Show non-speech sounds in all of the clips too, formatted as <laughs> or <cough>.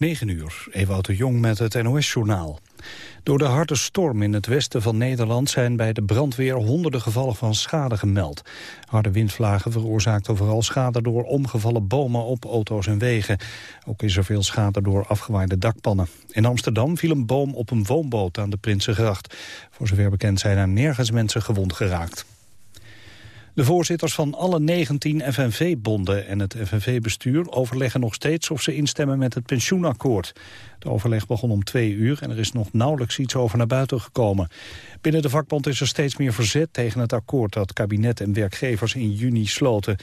9 uur, Ewout de Jong met het NOS-journaal. Door de harde storm in het westen van Nederland zijn bij de brandweer honderden gevallen van schade gemeld. Harde windvlagen veroorzaakten vooral schade door omgevallen bomen op auto's en wegen. Ook is er veel schade door afgewaaide dakpannen. In Amsterdam viel een boom op een woonboot aan de Prinsengracht. Voor zover bekend zijn er nergens mensen gewond geraakt. De voorzitters van alle 19 FNV-bonden en het FNV-bestuur overleggen nog steeds of ze instemmen met het pensioenakkoord. De overleg begon om twee uur en er is nog nauwelijks iets over naar buiten gekomen. Binnen de vakbond is er steeds meer verzet tegen het akkoord dat kabinet en werkgevers in juni sloten.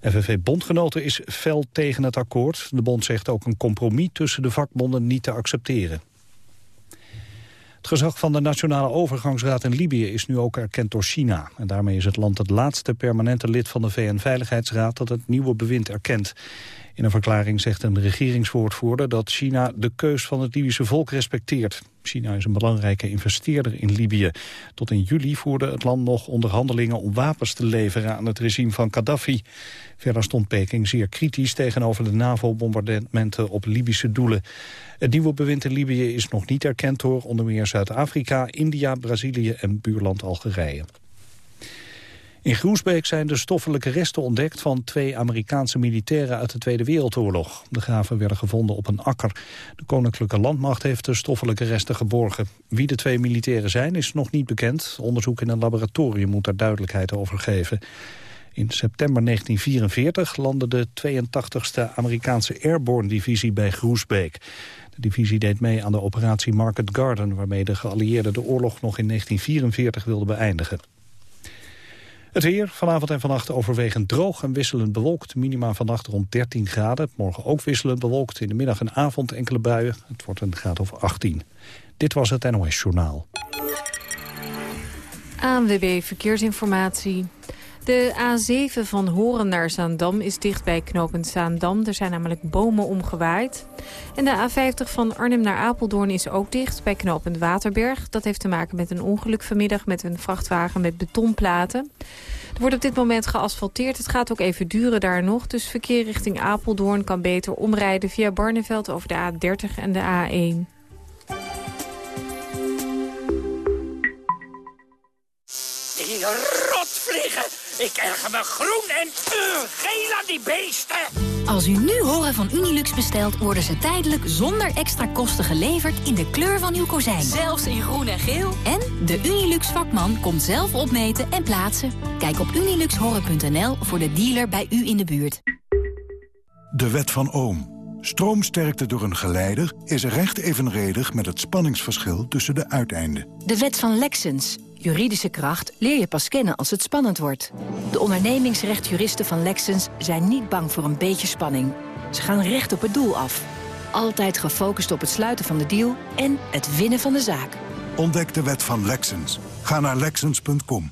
FNV-bondgenoten is fel tegen het akkoord. De bond zegt ook een compromis tussen de vakbonden niet te accepteren. Het gezag van de Nationale Overgangsraad in Libië is nu ook erkend door China. En daarmee is het land het laatste permanente lid van de VN-veiligheidsraad dat het nieuwe bewind erkent. In een verklaring zegt een regeringswoordvoerder dat China de keus van het Libische volk respecteert. China is een belangrijke investeerder in Libië. Tot in juli voerde het land nog onderhandelingen om wapens te leveren aan het regime van Gaddafi. Verder stond Peking zeer kritisch tegenover de NAVO-bombardementen op Libische doelen. Het nieuwe bewind in Libië is nog niet erkend door onder meer Zuid-Afrika, India, Brazilië en buurland Algerije. In Groesbeek zijn de stoffelijke resten ontdekt van twee Amerikaanse militairen uit de Tweede Wereldoorlog. De graven werden gevonden op een akker. De Koninklijke Landmacht heeft de stoffelijke resten geborgen. Wie de twee militairen zijn is nog niet bekend. Onderzoek in een laboratorium moet daar duidelijkheid over geven. In september 1944 landde de 82e Amerikaanse Airborne Divisie bij Groesbeek. De divisie deed mee aan de operatie Market Garden... waarmee de geallieerden de oorlog nog in 1944 wilden beëindigen. Het weer, vanavond en vannacht overwegend droog en wisselend bewolkt. Minima vannacht rond 13 graden. Morgen ook wisselend bewolkt. In de middag en avond enkele buien. Het wordt een graad of 18. Dit was het NOS Journaal. ANWB Verkeersinformatie. De A7 van Horen naar Zaandam is dicht bij knooppunt Zaandam. Er zijn namelijk bomen omgewaaid. En de A50 van Arnhem naar Apeldoorn is ook dicht bij knooppunt Waterberg. Dat heeft te maken met een ongeluk vanmiddag met een vrachtwagen met betonplaten. Er wordt op dit moment geasfalteerd. Het gaat ook even duren daar nog. Dus verkeer richting Apeldoorn kan beter omrijden via Barneveld over de A30 en de A1. Die rotvliegen! Ik erger me groen en uh, geel aan die beesten. Als u nu horen van Unilux bestelt, worden ze tijdelijk zonder extra kosten geleverd in de kleur van uw kozijn. Zelfs in groen en geel. En de Unilux vakman komt zelf opmeten en plaatsen. Kijk op uniluxhoren.nl voor de dealer bij u in de buurt. De wet van Ohm. Stroomsterkte door een geleider is recht evenredig met het spanningsverschil tussen de uiteinden. De wet van Lexens. Juridische kracht leer je pas kennen als het spannend wordt. De ondernemingsrechtjuristen van Lexens zijn niet bang voor een beetje spanning. Ze gaan recht op het doel af. Altijd gefocust op het sluiten van de deal en het winnen van de zaak. Ontdek de wet van Lexens. Ga naar Lexens.com.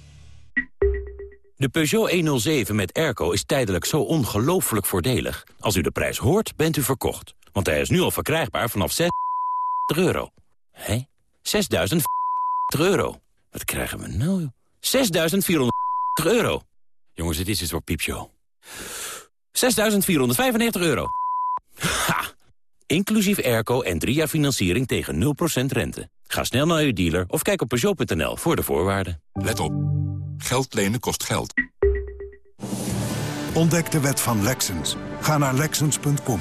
De Peugeot 107 met airco is tijdelijk zo ongelooflijk voordelig. Als u de prijs hoort, bent u verkocht. Want hij is nu al verkrijgbaar vanaf 6 euro. Hé? 6.000 euro. Wat krijgen we nou? 6.400 euro. Jongens, dit is iets voor piepshow. 6.495 euro. Ha! Inclusief airco en drie jaar financiering tegen 0% rente. Ga snel naar uw dealer of kijk op Peugeot.nl voor de voorwaarden. Let op. Geld lenen kost geld. Ontdek de wet van Lexens. Ga naar Lexens.com.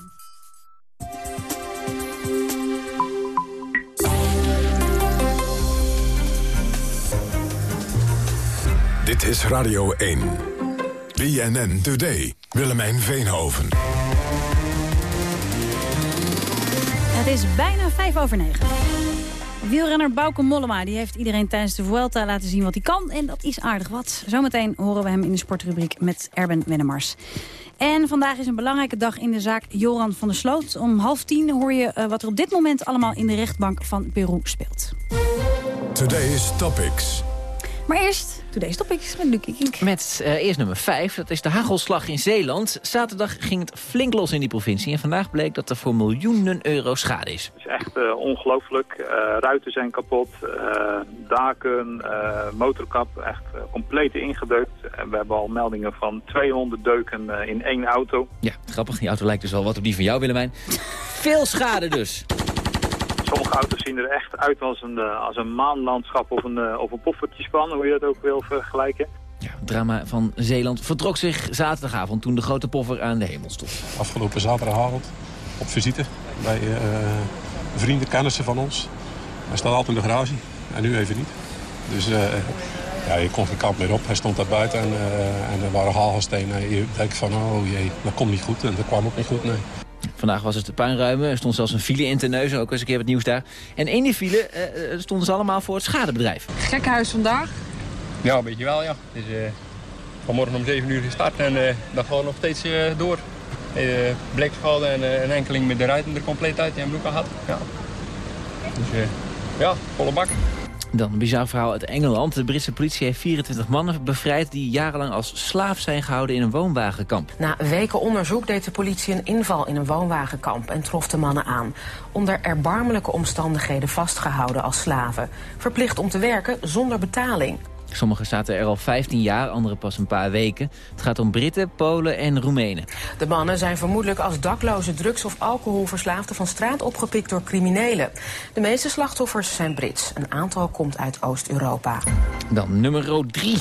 Dit is Radio 1. BNN Today. Willemijn Veenhoven. Het is bijna vijf over negen. Wielrenner Bauke Mollema die heeft iedereen tijdens de Vuelta laten zien wat hij kan. En dat is aardig wat. Zometeen horen we hem in de sportrubriek met Erben Wennemars. En vandaag is een belangrijke dag in de zaak Joran van der Sloot. Om half tien hoor je uh, wat er op dit moment allemaal in de rechtbank van Peru speelt. Today's Topics. Maar eerst Today's Topics met Luc Kink. Met uh, eerst nummer 5, dat is de hagelslag in Zeeland. Zaterdag ging het flink los in die provincie. En vandaag bleek dat er voor miljoenen euro schade is. Het is echt uh, ongelooflijk. Uh, ruiten zijn kapot, daken, motorkap echt compleet ingedeukt. En we hebben al meldingen van 200 deuken in één auto. Ja, grappig. Die auto lijkt dus wel wat op die van jou, Willemijn. Veel schade dus. <laughs> Sommige auto's zien er echt uit als een, uh, als een maanlandschap of een, uh, of een poffertjespan, hoe je dat ook wil vergelijken. Ja, het drama van Zeeland vertrok zich zaterdagavond toen de grote poffer aan de hemel stond. Afgelopen zaterdagavond op visite bij uh, vrienden, kennissen van ons. Hij staat altijd in de garage en nu even niet. Dus ja, je kon geen kant meer op. Hij stond daar buiten en, en er waren hagelstenen. Je denkt van, oh jee, dat komt niet goed. En dat kwam ook niet goed, nee. Vandaag was het de puinruimen. Er stond zelfs een file in Terneuzen, ook eens een keer wat nieuws daar. En in die file uh, stonden ze allemaal voor het schadebedrijf. Gekkenhuis vandaag? Ja, een beetje wel, ja. Het is uh, vanmorgen om 7 uur gestart en uh, dat gaat nog steeds door. Uh, en een enkeling met de ruiten er compleet uit die een broek had. Ja. Dus ja, volle bak. Dan een bizar verhaal uit Engeland. De Britse politie heeft 24 mannen bevrijd... die jarenlang als slaaf zijn gehouden in een woonwagenkamp. Na weken onderzoek deed de politie een inval in een woonwagenkamp... en trof de mannen aan. Onder erbarmelijke omstandigheden vastgehouden als slaven. Verplicht om te werken zonder betaling. Sommigen zaten er al 15 jaar, anderen pas een paar weken. Het gaat om Britten, Polen en Roemenen. De mannen zijn vermoedelijk als dakloze drugs- of alcoholverslaafden van straat opgepikt door criminelen. De meeste slachtoffers zijn Brits. Een aantal komt uit Oost-Europa. Dan nummer 3.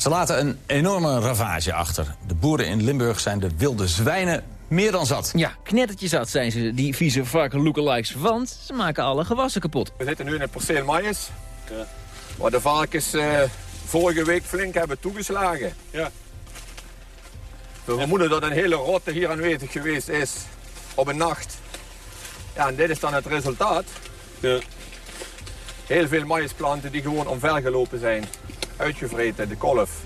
Ze laten een enorme ravage achter. De boeren in Limburg zijn de wilde zwijnen meer dan zat. Ja, knettertje zat zijn ze, die vieze varken lookalikes. Want ze maken alle gewassen kapot. We zitten nu in het perceel maïs. Ja. Waar de varkens uh, vorige week flink hebben toegeslagen. Ja. We vermoeden dat een hele rotte hier aanwezig geweest is op een nacht. Ja, en dit is dan het resultaat. Ja. Heel veel maïsplanten die gewoon omvergelopen zijn uitgevreten, de kolf.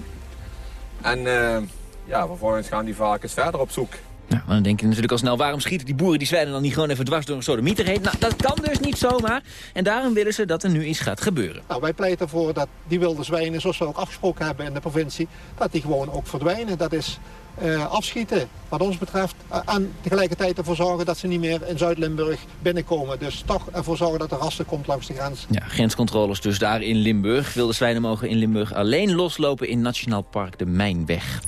En uh, ja, vervolgens gaan die varkens verder op zoek. Nou, dan denk je natuurlijk al snel, waarom schieten die boeren die zwijnen dan niet gewoon even dwars door een sodemieter heen? Nou, dat kan dus niet zomaar. En daarom willen ze dat er nu iets gaat gebeuren. Nou, wij pleiten ervoor dat die wilde zwijnen, zoals we ook afgesproken hebben in de provincie, dat die gewoon ook verdwijnen. Dat is uh, afschieten, wat ons betreft. En tegelijkertijd ervoor zorgen dat ze niet meer in Zuid-Limburg binnenkomen. Dus toch ervoor zorgen dat er rassen komt langs de grens. Ja, grenscontroles dus daar in Limburg. Wilde zwijnen mogen in Limburg alleen loslopen in Nationaal Park de Mijnweg.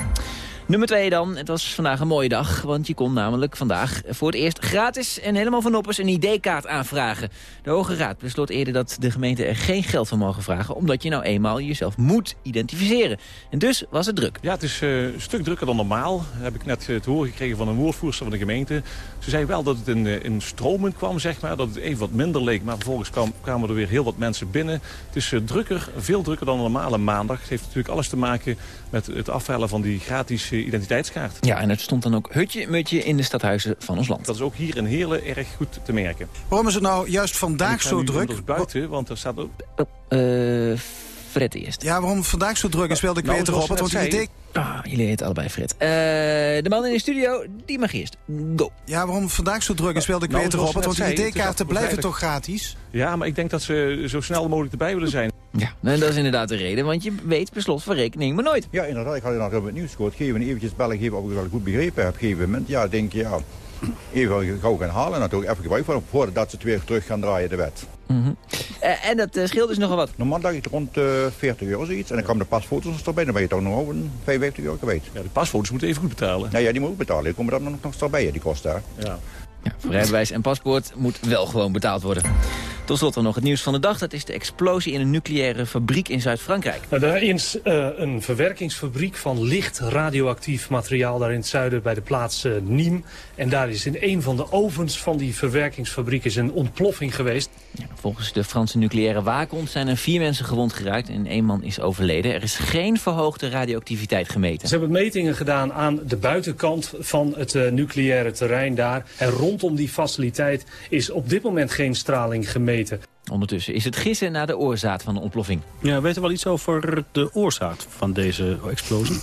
Nummer 2 dan. Het was vandaag een mooie dag, want je kon namelijk vandaag voor het eerst gratis en helemaal van noppers een ID-kaart aanvragen. De Hoge Raad besloot eerder dat de gemeente er geen geld voor mogen vragen, omdat je nou eenmaal jezelf moet identificeren. En dus was het druk. Ja, het is uh, een stuk drukker dan normaal. Heb ik net uh, te horen gekregen van een woordvoerster van de gemeente. Ze zei wel dat het in, uh, in stromen kwam, zeg maar, dat het even wat minder leek, maar vervolgens kwam, kwamen er weer heel wat mensen binnen. Het is drukker, veel drukker dan een normale maandag. Het heeft natuurlijk alles te maken met het afhalen van die gratis identiteitskaart. Ja, en het stond dan ook hutje-mutje in de stadhuizen van ons land. Dat is ook hier in Heerlen erg goed te merken. Waarom is het nou juist vandaag zo druk? buiten, want er staat ook... Uh, Fred eerst. Ja, waarom vandaag zo druk is, wilde ik nou, weten, Robert. Want idee... Ah, jullie heten allebei Fred. Uh, de man in de studio, die mag eerst. Go. Ja, waarom vandaag zo druk is, wilde ik nou, weten, Robert. Want die ID-kaarten blijven toch gratis? Ja, maar ik denk dat ze zo snel mogelijk erbij willen zijn. Ja, en dat is inderdaad de reden, want je weet per slot van rekening maar nooit. Ja, inderdaad. Ik had inderdaad heel het nieuws gehoord. Geven eventjes bellen, geven of ik het wel goed begrepen heb. Gegeven moment, ja, denk je, ja, even gauw gaan halen. Natuurlijk even gebruik van voordat ze het weer terug gaan draaien, de wet. Mm -hmm. uh, en dat uh, scheelt dus nogal wat? Normaal dacht ik rond uh, 40 euro zoiets. En dan kwam de pasfoto's erbij. Dan ben je toch nog over 55 euro kwijt. Ja, de pasfoto's moeten even goed betalen. Ja, ja die moet ook betalen. Die komen dan nog, nog erbij, die kosten daar. Ja. Ja, voor rijbewijs en paspoort moet wel gewoon betaald worden. Tot slot dan nog het nieuws van de dag. Dat is de explosie in een nucleaire fabriek in Zuid-Frankrijk. Nou, daar is uh, een verwerkingsfabriek van licht radioactief materiaal... daar in het zuiden bij de plaats uh, Nîmes. En daar is in een van de ovens van die verwerkingsfabriek is een ontploffing geweest. Ja, volgens de Franse nucleaire waakhond zijn er vier mensen gewond geraakt... en één man is overleden. Er is geen verhoogde radioactiviteit gemeten. Ze hebben metingen gedaan aan de buitenkant van het uh, nucleaire terrein daar. En rondom die faciliteit is op dit moment geen straling gemeten. Ondertussen is het gissen naar de oorzaak van de ontploffing. Ja, weet er wel iets over de oorzaak van deze explosie?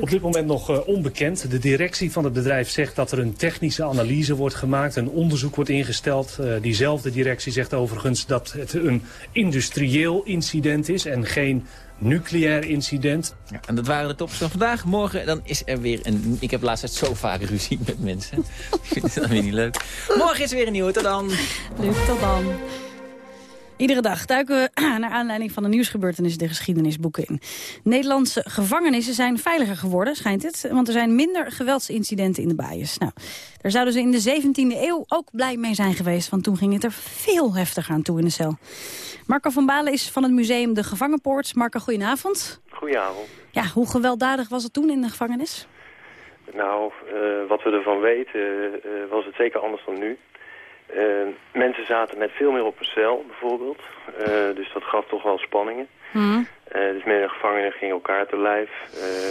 Op dit moment nog uh, onbekend. De directie van het bedrijf zegt dat er een technische analyse wordt gemaakt. Een onderzoek wordt ingesteld. Uh, diezelfde directie zegt overigens dat het een industrieel incident is en geen nucleair incident. Ja, en dat waren de tops van vandaag. Morgen dan is er weer een... Ik heb laatst tijd zo vaak ruzie met mensen. <laughs> Ik vind het dan weer niet leuk. Morgen is er weer een nieuwe. Tot dan. Leuk, tot dan. Iedere dag duiken we <clears throat> naar aanleiding van de nieuwsgebeurtenissen de geschiedenisboeken in. Nederlandse gevangenissen zijn veiliger geworden, schijnt het. Want er zijn minder geweldsincidenten in de baaiers. Nou, daar zouden ze in de 17e eeuw ook blij mee zijn geweest. Want toen ging het er veel heftiger aan toe in de cel. Marco van Balen is van het museum De Gevangenpoort. Marco, goedenavond. Goedenavond. Ja, hoe gewelddadig was het toen in de gevangenis? Nou, uh, wat we ervan weten uh, was het zeker anders dan nu. Uh, mensen zaten met veel meer op een cel, bijvoorbeeld. Uh, dus dat gaf toch wel spanningen. Mm. Uh, dus meerdere gevangenen gingen elkaar te lijf.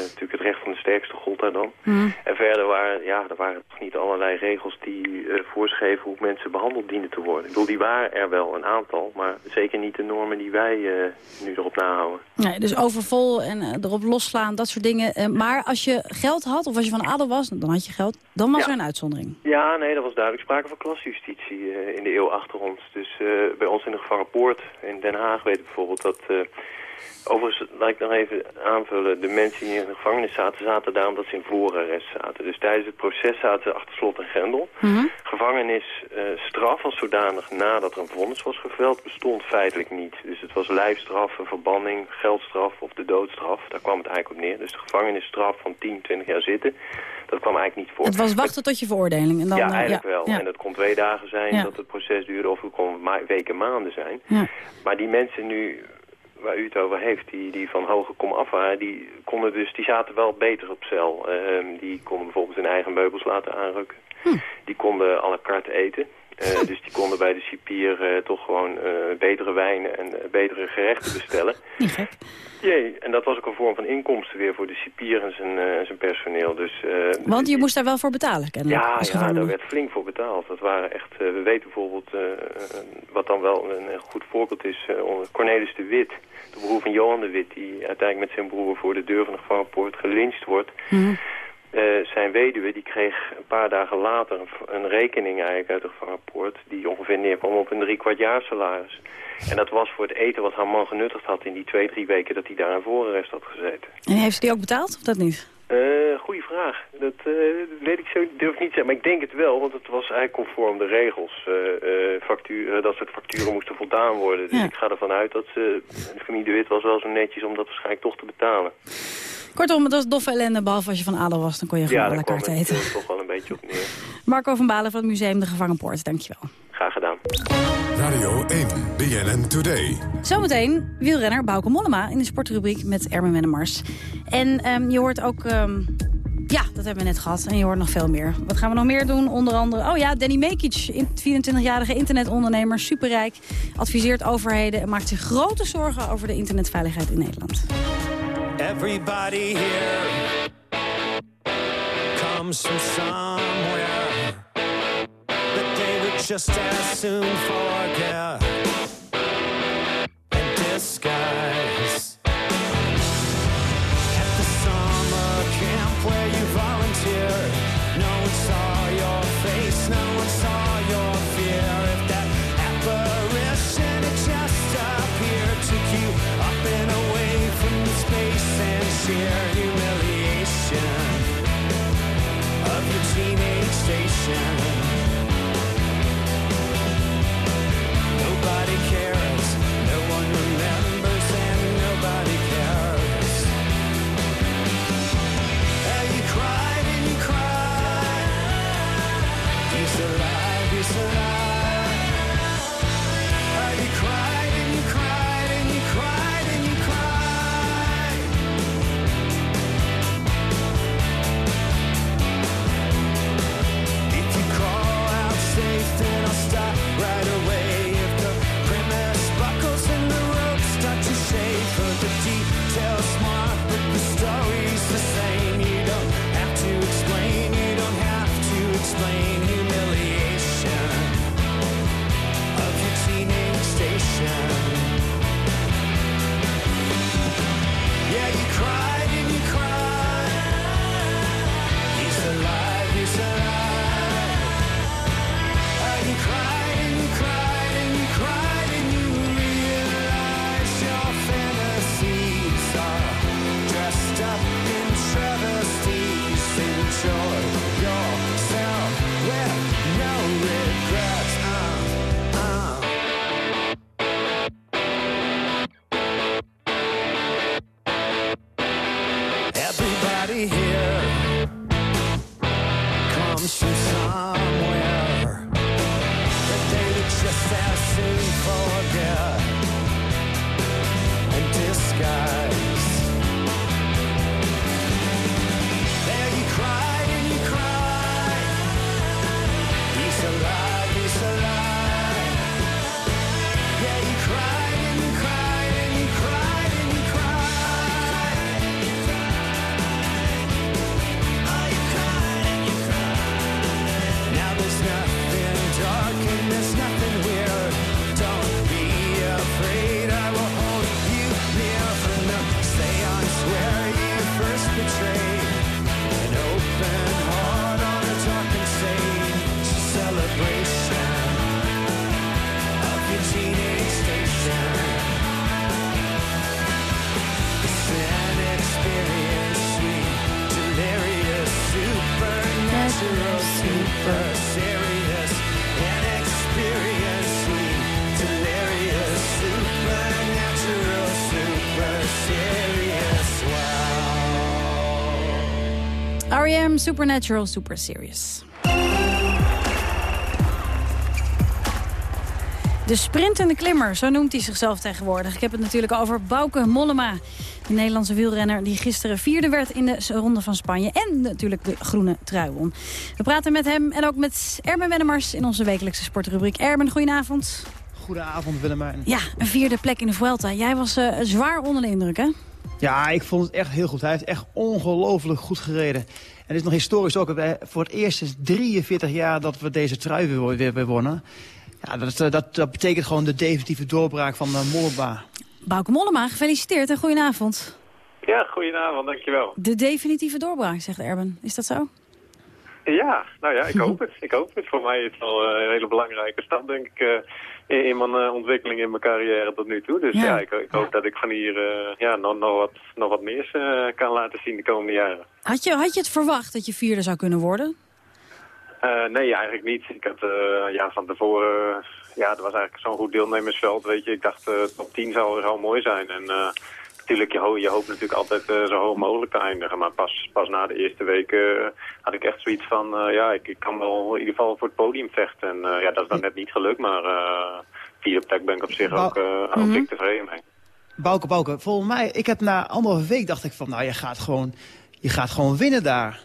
natuurlijk het recht van de sterkste gold daar dan. Mm. En verder waren, ja, er waren toch niet allerlei regels die voorschreven hoe mensen behandeld dienden te worden. Ik bedoel, die waren er wel een aantal, maar zeker niet de normen die wij nu erop nahouden. Nee, dus overvol en erop losslaan, dat soort dingen. maar als je geld had, of als je van adel was, dan had je geld, dan was ja. er een uitzondering. Ja, nee, dat was duidelijk sprake van klasjustitie in de eeuw achter ons. Dus bij ons in de gevangenpoort in Den Haag weten we bijvoorbeeld dat... Overigens, laat ik nog even aanvullen. De mensen die in de gevangenis zaten, zaten daar omdat ze in voorarrest zaten. Dus tijdens het proces zaten ze achter slot en grendel. Mm -hmm. Gevangenisstraf uh, als zodanig nadat er een vonnis was geveld bestond feitelijk niet. Dus het was lijfstraf, een verbanning, geldstraf of de doodstraf. Daar kwam het eigenlijk op neer. Dus de gevangenisstraf van 10, 20 jaar zitten... Dat kwam eigenlijk niet voor. Het was wachten tot je veroordeling. En dan, ja, uh, eigenlijk ja, wel. Ja. En dat kon twee dagen zijn dat het proces duurde of het kon weken, maanden zijn. Maar die mensen nu, waar u het over heeft, die, die van hoge kom af waren, die, konden dus, die zaten wel beter op cel. Ehm, die konden bijvoorbeeld hun eigen meubels laten aanrukken. Hm. Die konden à la carte eten. Eh, dus die konden bij de cipier eh, toch gewoon eh, betere wijnen en betere gerechten bestellen. <laughs> Niet gek. Jee, en dat was ook een vorm van inkomsten weer voor de cipier en zijn, zijn personeel. Dus, Want je moest daar wel voor betalen, kennelijk, ja, ja, daar werd flink voor betaald. Dat waren echt, we weten bijvoorbeeld, wat dan wel een, een goed voorbeeld is, onder Cornelis de Wit. De broer van Johan de Wit, die uiteindelijk met zijn broer voor de deur van de gevangenpoort gelyncht wordt. Mhm. Eh, zijn weduwe die kreeg een paar dagen later een, een rekening eigenlijk uit de gevangenpoort... die ongeveer neerkwam op een drie kwart jaar salaris. En dat was voor het eten wat haar man genuttigd had in die twee, drie weken dat hij daar in voorarrest had gezeten. En heeft ze die ook betaald, of dat niet? Eh, goeie vraag. Dat eh, weet ik zo, durf ik niet te zeggen. Maar ik denk het wel, want het was eigenlijk conform de regels. eh, factuur, dat soort facturen moesten voldaan worden. Dus Ja. ik ga ervan uit dat ze, de familie De Wit was wel zo netjes om dat waarschijnlijk toch te betalen. Kortom, het was doffe ellende, behalve als je van adel was. Dan kon je gewoon ja, daar het eten. eh, toch wel een beetje op neer. <laughs> Marco van Balen van het Museum De Gevangenpoort, dankjewel. Graag gedaan. Radio 1, BNN Today. Zometeen wielrenner Bauke Mollema in de sportrubriek met Ermen Wennemars. En ehm, je hoort ook... ehm, ja, dat hebben we net gehad. En je hoort nog veel meer. Wat gaan we nog meer doen? Onder andere... Oh ja, Danny Mekic, in- 24-jarige internetondernemer, superrijk. Adviseert overheden en maakt zich grote zorgen over de internetveiligheid in Nederland. Everybody here. Comes from somewhere. That they would just as soon forget Supernatural, super serious. De sprintende klimmer, zo noemt hij zichzelf tegenwoordig. Ik heb het natuurlijk over Bauke Mollema. De Nederlandse wielrenner die gisteren vierde werd in de ronde van Spanje. En natuurlijk de groene trui won. We praten met hem en ook met Erben Wennemars in onze wekelijkse sportrubriek. Erben, goedenavond. Goedenavond Willemijn. Ja, een vierde plek in de Vuelta. Jij was eh, zwaar onder de indruk, hè? Ja, ik vond het echt heel goed. Hij heeft echt ongelooflijk goed gereden. En het is nog historisch ook. Voor het eerst sinds 43 jaar dat we deze trui weer, weer, weer wonnen. Ja, dat, is, eh, dat, dat betekent gewoon de definitieve doorbraak van uh, Mollema. Bauke Mollema, gefeliciteerd en goedenavond. Ja, goedenavond, dankjewel. De definitieve doorbraak, zegt Erben. Is dat zo? Ja, nou ja, ik hoop het. Ik hoop het. Voor mij is het wel eh, een hele belangrijke stap, denk ik, in, mijn eh, ontwikkeling in mijn carrière tot nu toe. Dus Ja. ja, ik, ik hoop dat ik van hier eh, ja, nog, nog, wat, nog wat meer eh, kan laten zien de komende jaren. Had je, had je het verwacht dat je vierde zou kunnen worden? Nee, eigenlijk niet. Ik had eh, ja, van tevoren, ja, het was eigenlijk zo'n goed deelnemersveld, weet je. Ik dacht, top 10 zou, zou mooi zijn. En natuurlijk, je, ho je hoopt natuurlijk altijd eh, zo hoog mogelijk te eindigen. Maar pas, pas na de eerste week eh, had ik echt zoiets van, eh, ja, ik, ik kan wel in ieder geval voor het podium vechten. En ja, dat is dan net niet gelukt, maar vierde plek ben ik op zich ook, ook mhm. dik tevreden mee. Bouke, Bouke, volgens mij, ik heb na anderhalve week dacht ik van, nou, je gaat gewoon, je gaat gewoon winnen daar.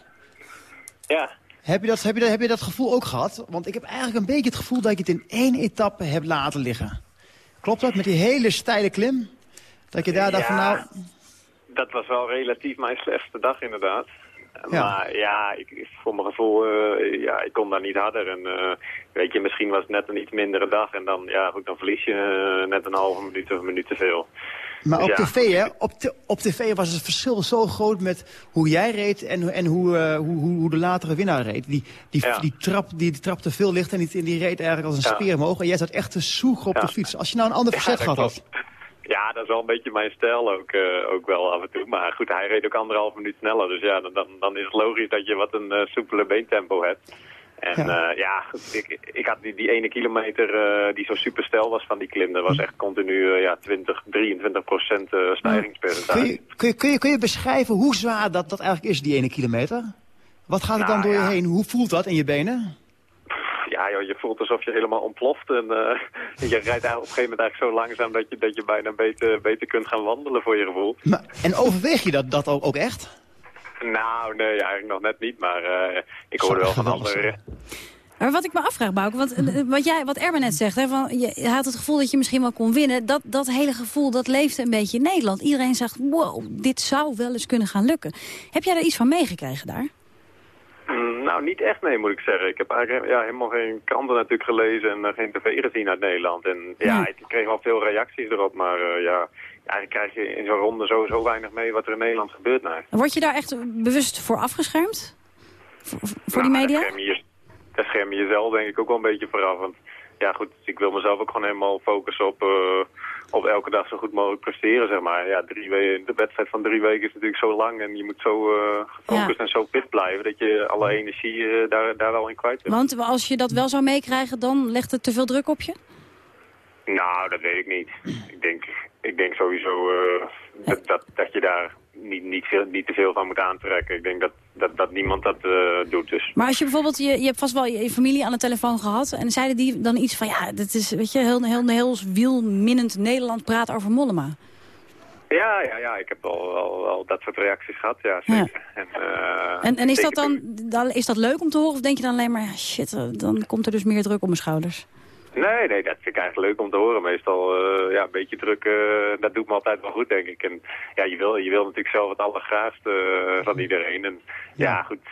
Ja. Heb je, dat, heb, je dat, heb je dat gevoel ook gehad? Want ik heb eigenlijk een beetje het gevoel dat ik het in één etappe heb laten liggen. Klopt dat? Met die hele steile klim? Dat je daar dacht van, nou, Dat was wel relatief mijn slechtste dag inderdaad. Ja. Maar ja, ik, voor mijn gevoel, eh, ja, ik kon daar niet harder. En eh, weet je, misschien was het net een iets mindere dag. En dan, ja, goed, dan verlies je eh, net een halve minuut of een minuut te veel. Maar Dus op ja, tv, hè? Op, op tv was het verschil zo groot met hoe jij reed en, en hoe, hoe, hoe, hoe de latere winnaar reed. Die, die, Ja. die, trap, die, die trapte veel licht en die, die reed eigenlijk als een speer omhoog. En jij zat echt te zoegen op de fiets. Als je nou een ander verzet gehad had. Ja, dat is wel een beetje mijn stijl ook, eh, ook wel af en toe. Maar goed, hij reed ook anderhalf minuut sneller. Dus ja, dan, dan, is het logisch dat je wat een eh, soepele beentempo hebt. En ja, ja goed, ik, ik had die, die ene kilometer eh, die zo super stijl was van die klim. Dat was echt continu eh, ja, 20, 23 procent eh, stijgingspercentage. Kun je, kun, je, kun, je, kun je beschrijven hoe zwaar dat, dat eigenlijk is, die ene kilometer? Wat gaat er dan Nou, door je ja. heen? Hoe voelt dat in je benen? <laughs> Ja, joh, je voelt alsof je helemaal ontploft. En eh, <laughs> je rijdt eigenlijk op een gegeven moment eigenlijk zo langzaam dat je, dat je bijna beter, beter kunt gaan wandelen voor je gevoel. Maar, en overweeg je dat, dat ook, ook echt? Nou, nee, eigenlijk nog net niet. Maar eh, ik hoorde wel van andere... Maar wat ik me afvraag, Bouke, want eh, wat, jij, wat Erben net zegt... Hè, van, je had het gevoel dat je misschien wel kon winnen. Dat, dat hele gevoel, dat leefde een beetje in Nederland. Iedereen zegt, wow, dit zou wel eens kunnen gaan lukken. Heb jij er iets van meegekregen daar? Mm, Nou, niet echt, nee, moet ik zeggen. Ik heb eigenlijk ja, helemaal geen kranten natuurlijk gelezen en eh, geen tv gezien uit Nederland. En ja, ik kreeg wel veel reacties erop, maar eh, ja, eigenlijk krijg je in zo'n ronde sowieso weinig mee wat er in Nederland gebeurt. Nou, Word je daar echt bewust voor afgeschermd? Voor, voor die Nou, media? Daar scherm, je, je- daar scherm je jezelf denk ik ook wel een beetje vooraf. Want ja goed, ik wil mezelf ook gewoon helemaal focussen op, eh, op elke dag zo goed mogelijk presteren, zeg maar. Ja, drie weken, de wedstrijd van drie weken is natuurlijk zo lang en je moet zo eh, gefocust en zo fit blijven dat je alle energie eh, daar, daar wel in kwijt bent. Want als je dat wel zou meekrijgen, dan legt het te veel druk op je? Nou, dat weet ik niet. Ik denk, ik denk sowieso dat, dat, dat je daar niet, niet, veel, niet te veel van moet aantrekken. Ik denk dat, dat, dat niemand dat eh, doet. Dus Maar als je bijvoorbeeld, je, je hebt vast wel je, familie aan de telefoon gehad... en zeiden die dan iets van, ja, dit is, weet je, heel, heel, heel wielminnend Nederland praat over Mollema. Ja, ja, ja, ik heb wel, wel dat soort reacties gehad, ja, zeker. En, eh, En, en is dat dan, dan, is dat leuk om te horen? Of denk je dan alleen maar, shit, dan komt er dus meer druk op mijn schouders? Nee, nee, dat vind ik eigenlijk leuk om te horen. Meestal, eh, ja, een beetje druk, eh, dat doet me altijd wel goed, denk ik. En ja, je wil, je wil natuurlijk zelf het allergraagste eh, van iedereen. En ja, goed,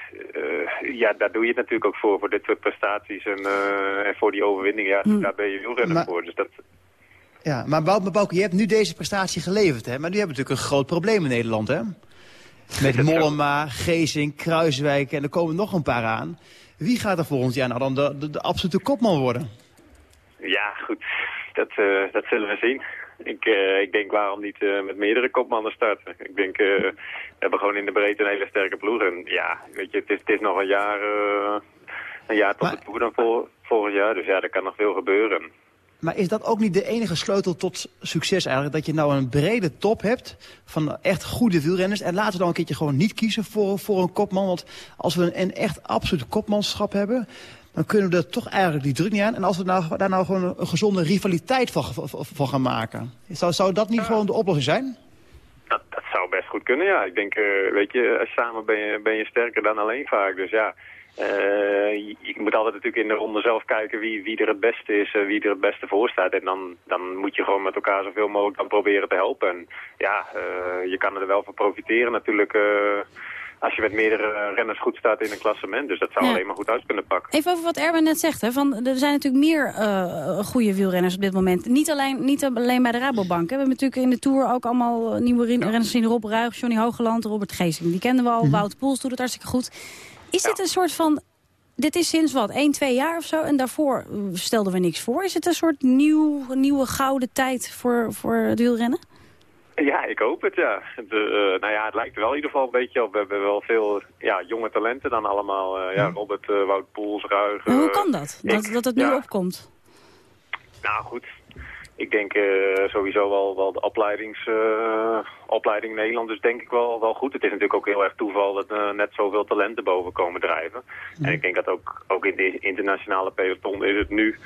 ja, daar doe je het natuurlijk ook voor, voor dit soort prestaties en, en voor die overwinning. Ja, Hm. daar ben je wielrenner Maar- voor. Dus dat, Ja, maar Bouke, maar Bouke, je hebt nu deze prestatie geleverd, hè? Maar nu hebben we natuurlijk een groot probleem in Nederland, hè? Met <laughs> Mollema, Gezing, Kruiswijk en er komen nog een paar aan. Wie gaat er volgend jaar nou dan de, de, de absolute kopman worden? Ja, goed. Dat, eh, dat zullen we zien. Ik, eh, ik denk waarom niet eh, met meerdere kopmannen starten. Ik denk, we hebben gewoon in de breedte een hele sterke ploeg. En ja, weet je, het is, het is nog een jaar, een jaar tot de Tour dan voor, vorig jaar. Dus ja, er kan nog veel gebeuren. Maar is dat ook niet de enige sleutel tot succes eigenlijk? Dat je nou een brede top hebt van echt goede wielrenners. En laten we dan een keertje gewoon niet kiezen voor, voor een kopman. Want als we een, een echt absoluut kopmanschap hebben... dan kunnen we er toch eigenlijk die druk niet aan. En als we nou, daar nou gewoon een gezonde rivaliteit van, gaan maken. Zou, zou dat niet gewoon de oplossing zijn? Dat, dat zou best goed kunnen, ja. Ik denk, eh, weet je, samen ben je, ben je sterker dan alleen vaak. Dus ja, eh, je, je moet altijd natuurlijk in de ronde zelf kijken wie, wie er het beste is, wie er het beste voor staat. En dan, dan moet je gewoon met elkaar zoveel mogelijk dan proberen te helpen. En ja, eh, je kan er wel van profiteren natuurlijk als je met meerdere renners goed staat in een klassement. Dus dat zou Ja. alleen maar goed uit kunnen pakken. Even over wat Erwin net zegt. Hè, van, er zijn natuurlijk meer eh, goede wielrenners op dit moment. Niet alleen, niet alleen bij de Rabobank. Hè. We hebben natuurlijk in de Tour ook allemaal eh, nieuwe ren- renners gezien. Rob Ruig, Johnny Hogeland, Robert Geesing. Die kenden we al. Wout Poels doet het hartstikke goed. Is dit een soort van... Dit is sinds wat, 1, 2 jaar of zo. En daarvoor eh, stelden we niks voor. Is het een soort nieuw, nieuwe gouden tijd voor, voor het wielrennen? <laughs> Ja, ik hoop het, ja. Het, eh, nou ja, het lijkt er wel in ieder geval een beetje op. We hebben wel veel ja, jonge talenten dan allemaal. eh, ja, Robert, eh, Wout Poels, Ruig. Maar hoe kan dat? Dat, ik. dat het nu Ja. opkomt? Nou goed, ik denk sowieso wel, wel de opleidings, opleiding in Nederland is denk ik wel, wel goed. Het is natuurlijk ook heel erg toeval dat net zoveel talenten boven komen drijven. En ik denk dat ook, ook in de internationale peloton is het nu,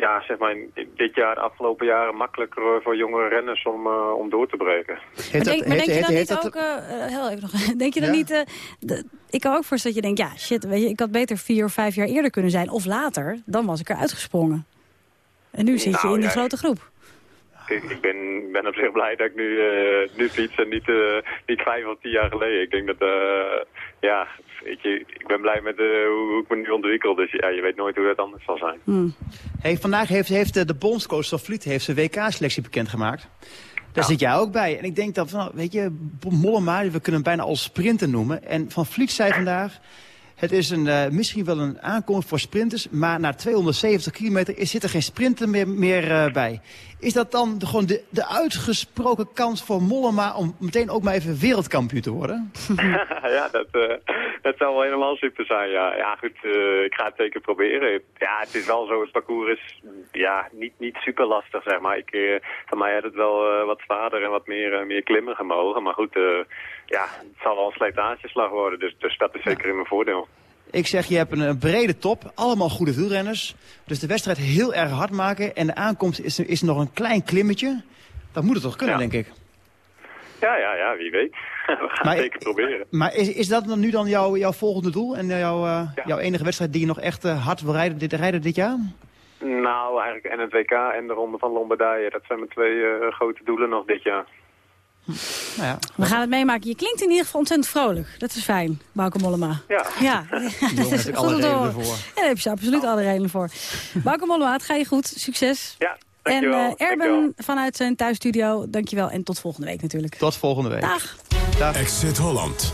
ja zeg maar dit jaar, de afgelopen jaren makkelijker eh, voor jonge renners om, eh, om door te breken. Maar denk, maar denk je dan niet ook... eh, eh, heel even nog. <laughs> Denk je dan Ja? niet... eh, de- ik kan ook voorstellen dat je denkt... Ja, shit, weet je, ik had beter vier of vijf jaar eerder kunnen zijn. Of later. Dan was ik er uitgesprongen. En nu zit je Nou, in die ja, grote groep. Ik, ik ben, ben op zich blij dat ik nu, eh, nu fiets en niet, eh, niet vijf of tien jaar geleden. Ik denk dat, eh, ja, weet je, ik ben blij met eh, hoe, hoe ik me nu ontwikkel. Dus ja, je weet nooit hoe dat anders zal zijn. Hmm. Hey, vandaag heeft, heeft eh, de bondscoach van Vliet heeft zijn WK-selectie bekendgemaakt. Daar zit jij ook bij. En ik denk dat, van, weet je, Mollema, we kunnen hem bijna als sprinter noemen. En Van Vliet zei vandaag, het is een, eh, misschien wel een aankomst voor sprinters... maar na 270 kilometer is, zit er geen sprinter meer, meer eh, bij. Is dat dan de, gewoon de, de uitgesproken kans voor Mollema... om meteen ook maar even wereldkampioen te worden? <laughs> ja, dat, eh, dat zou wel helemaal super zijn, ja. Ja, goed, eh, ik ga het zeker proberen. Ja, het is wel zo, het parcours is ja, niet, niet super lastig, zeg maar. Ik, eh, van mij had het wel wat zwaarder en wat meer, meer klimmen gemogen. Maar goed, ja, het zal wel een slijtageslag worden, dus, dus dat is zeker in mijn voordeel. Ik zeg, je hebt een, een brede top, allemaal goede wielrenners. Dus de wedstrijd heel erg hard maken. En de aankomst is, is nog een klein klimmetje. Dat moet het toch kunnen, denk ik. Ja, ja, ja, wie weet. <laughs> We gaan Maar- het zeker proberen. Maar is, is dat dan nu dan jouw, jouw volgende doel? En jouw, eh, jouw enige wedstrijd die je nog echt eh, hard wil rijden dit, rijden dit jaar? Nou, eigenlijk en het WK en de Ronde van Lombardije. Dat zijn mijn twee eh, grote doelen nog dit jaar. Nou ja. We gaan het meemaken. Je klinkt in ieder geval ontzettend vrolijk. Dat is fijn, Bauke Mollema. Ja. Ja, dat is ik alle redenen voor. Ja, daar heb je absoluut alle redenen voor. <laughs> Bauke Mollema, het gaat je goed. Succes. Ja, En dankjewel. eh, Erben Dankjewel. vanuit zijn thuisstudio, dankjewel. En tot volgende week natuurlijk. Tot volgende week. Dag. Exit Holland.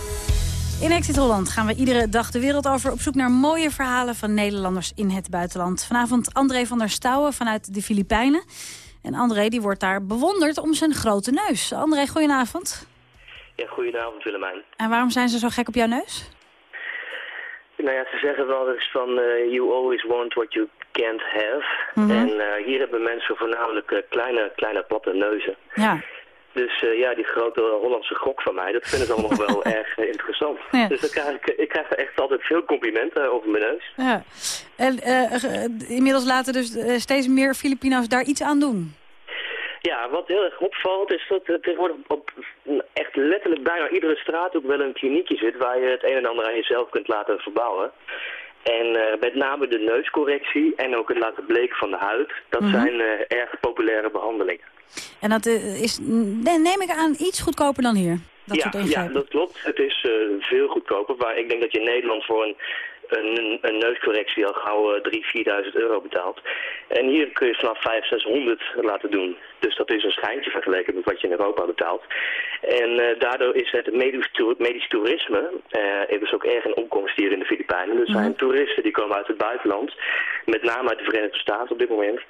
In Exit Holland gaan we iedere dag de wereld over... op zoek naar mooie verhalen van Nederlanders in het buitenland. Vanavond André van der Stouwen vanuit de Filipijnen. En André die wordt daar bewonderd om zijn grote neus. André, goedenavond. Ja, goedenavond Willemijn. En waarom zijn ze zo gek op jouw neus? Nou ja, ze zeggen wel eens van eh, you always want what you can't have. Mhm. En eh, hier hebben mensen voornamelijk eh, kleine, kleine platte neuzen. Ja. Dus eh, ja, die grote Hollandse gok van mij, dat vinden ze allemaal wel <laughs> erg eh, interessant. Ja. Dus krijg ik, ik krijg echt altijd veel complimenten over mijn neus. Ja. En eh, inmiddels laten dus steeds meer Filipino's daar iets aan doen. Ja, wat heel erg opvalt is dat er tegenwoordig op echt letterlijk bijna iedere straat ook wel een kliniekje zit waar je het een en ander aan jezelf kunt laten verbouwen. En met name de neuscorrectie en ook het laten bleken van de huid, dat Mhm. zijn erg populaire behandelingen. En dat eh, is, ne- neem ik aan, iets goedkoper dan hier. Dat ja, ja, dat klopt. Het is eh, veel goedkoper. Maar ik denk dat je in Nederland voor een, een, een neuscorrectie al gauw eh 3.000, 4.000 euro betaalt. En hier kun je vanaf 500, 600 laten doen. Dus dat is een schijntje vergeleken met wat je in Europa betaalt. En eh, daardoor is het medisch, toer- medisch toerisme eh is ook erg in opkomst hier in de Filipijnen. Er zijn Mhm. toeristen die komen uit het buitenland, met name uit de Verenigde Staten op dit moment.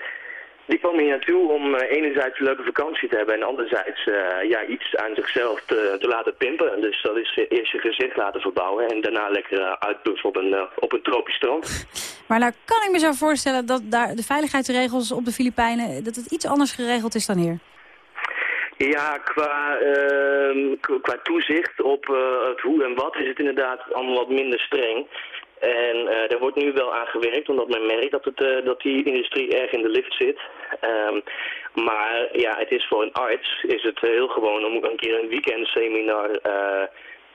Die komen hier naartoe om eh, enerzijds een leuke vakantie te hebben en anderzijds eh, ja, iets aan zichzelf te, te laten pimpen. Dus dat is eh, eerst je gezicht laten verbouwen en daarna lekker uh, uitpuffen op een, op een tropisch strand. Maar nou kan ik me zo voorstellen dat daar de veiligheidsregels op de Filipijnen, dat het iets anders geregeld is dan hier. Ja, qua, uh, qua toezicht op uh, het hoe en wat is het inderdaad allemaal wat minder streng. En uh, er wordt nu wel aan gewerkt, omdat men merkt dat, het, uh, dat die industrie erg in de lift zit. Um, maar ja, het is voor een arts is het heel gewoon om een keer een weekendseminar uh,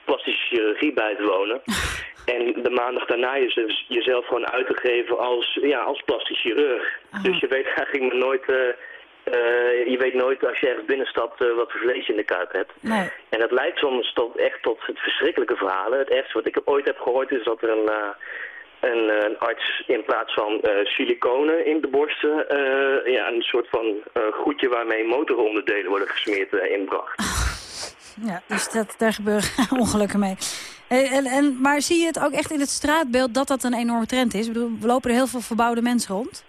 plastische chirurgie bij te wonen. <laughs> en de maandag daarna je, jezelf gewoon uit te geven als, ja, als plastisch chirurg. Ah. Dus je weet eigenlijk nooit... Uh, je weet nooit als je ergens binnenstapt uh, wat voor vlees je in de kuip hebt. Nee. En dat leidt soms tot, echt tot het verschrikkelijke verhalen. Het ergste wat ik ooit heb gehoord is dat er een, een, een, arts in plaats van siliconen in de borsten... ja, een soort van goedje waarmee motoronderdelen worden gesmeerd inbracht. <laughs> Ja, dus dat, daar gebeuren <laughs> ongelukken mee. En, en, maar zie je het ook echt in het straatbeeld dat dat een enorme trend is? Ik bedoel, we lopen er heel veel verbouwde mensen rond.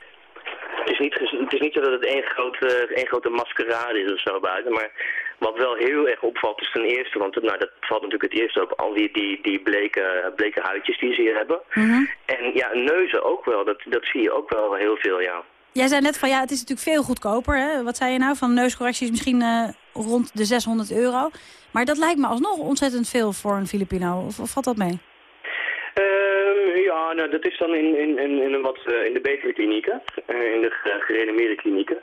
Het is niet, het is niet zo dat het één grote, één grote maskerade is of zo buiten, maar wat wel heel erg opvalt is ten eerste, want nou, dat valt natuurlijk het eerste op, al die, die, die bleke, bleke huidjes die ze hier hebben. Mm -hmm. En ja, neuzen ook wel, dat, dat zie je ook wel heel veel, ja. Jij zei net van ja, het is natuurlijk veel goedkoper. Hè? Wat zei je nou? Van neuscorrecties misschien uh, rond de 600 euro. Maar dat lijkt me alsnog ontzettend veel voor een Filipino. Of, of valt dat mee? Uh, ja, nou, dat is dan in, in, in, in, wat, uh, in de betere klinieken, uh, in de gerenommeerde klinieken.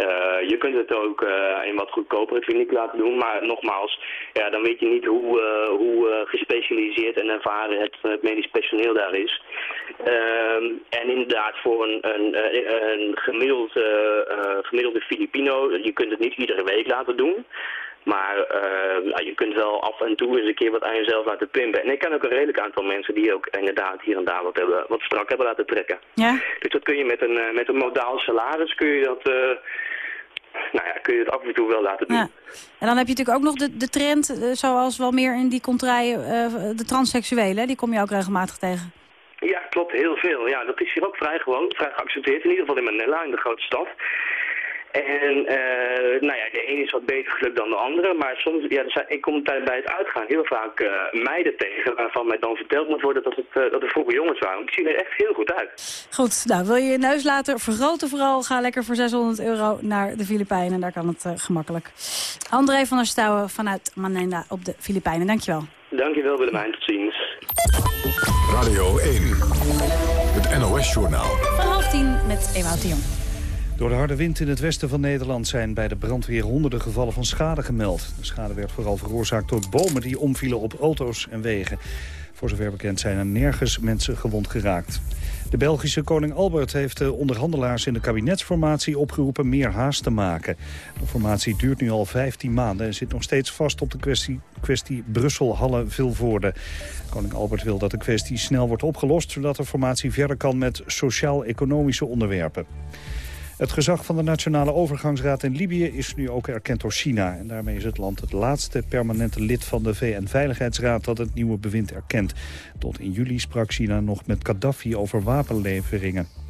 Uh, je kunt het ook in wat goedkopere kliniek laten doen, maar nogmaals, ja, dan weet je niet hoe, hoe gespecialiseerd en ervaren het, medisch personeel daar is. Ehm, en inderdaad, voor een, een, een gemiddeld, gemiddelde Filipino, je kunt het niet iedere week laten doen. Maar uh, ja, je kunt wel af en toe eens een keer wat aan jezelf laten pimpen. En ik ken ook een redelijk aantal mensen die ook inderdaad hier en daar wat, hebben, wat strak hebben laten trekken. Ja? Dus dat kun je met een, uh, met een modaal salaris kun je dat... Uh, nou ja, kun je het af en toe wel laten doen. Ja. En dan heb je natuurlijk ook nog de, de trend, zoals wel meer in die contraien, de transseksuelen. Die kom je ook regelmatig tegen. Ja, klopt. Heel veel. Ja, dat is hier ook vrij gewoon, vrij geaccepteerd. In ieder geval in Manila, in de grote stad. En uh, nou ja, de ene is wat beter gelukt dan de andere. Maar soms, ja, dus, ik kom bij het uitgaan heel vaak uh, meiden tegen... waarvan mij dan verteld moet worden dat het, uh, dat het vroeger jongens waren. Ik zie er echt heel goed uit. Goed, nou wil je je neus laten vergroten vooral... ga lekker voor 600 euro naar de Filipijnen. Daar kan het gemakkelijk. André van der Stouwen vanuit Manenda op de Filipijnen. Dankjewel. Dankjewel Willemijn, tot ziens. Radio 1, het NOS-journaal. Van half tien met Ewout de Jong. Door de harde wind in het westen van Nederland zijn bij de brandweer honderden gevallen van schade gemeld. De schade werd vooral veroorzaakt door bomen die omvielen op auto's en wegen. Voor zover bekend zijn er nergens mensen gewond geraakt. De Belgische koning Albert heeft de onderhandelaars in de kabinetsformatie opgeroepen meer haast te maken. De formatie duurt nu al 15 maanden en zit nog steeds vast op de kwestie, kwestie Brussel-Halle-Vilvoorde. Koning Albert wil dat de kwestie snel wordt opgelost, zodat de formatie verder kan met sociaal-economische onderwerpen. Het gezag van de Nationale Overgangsraad in Libië is nu ook erkend door China. En daarmee is het land het laatste permanente lid van de VN-veiligheidsraad dat het nieuwe bewind erkent. Tot in juli sprak China nog met Gaddafi over wapenleveringen.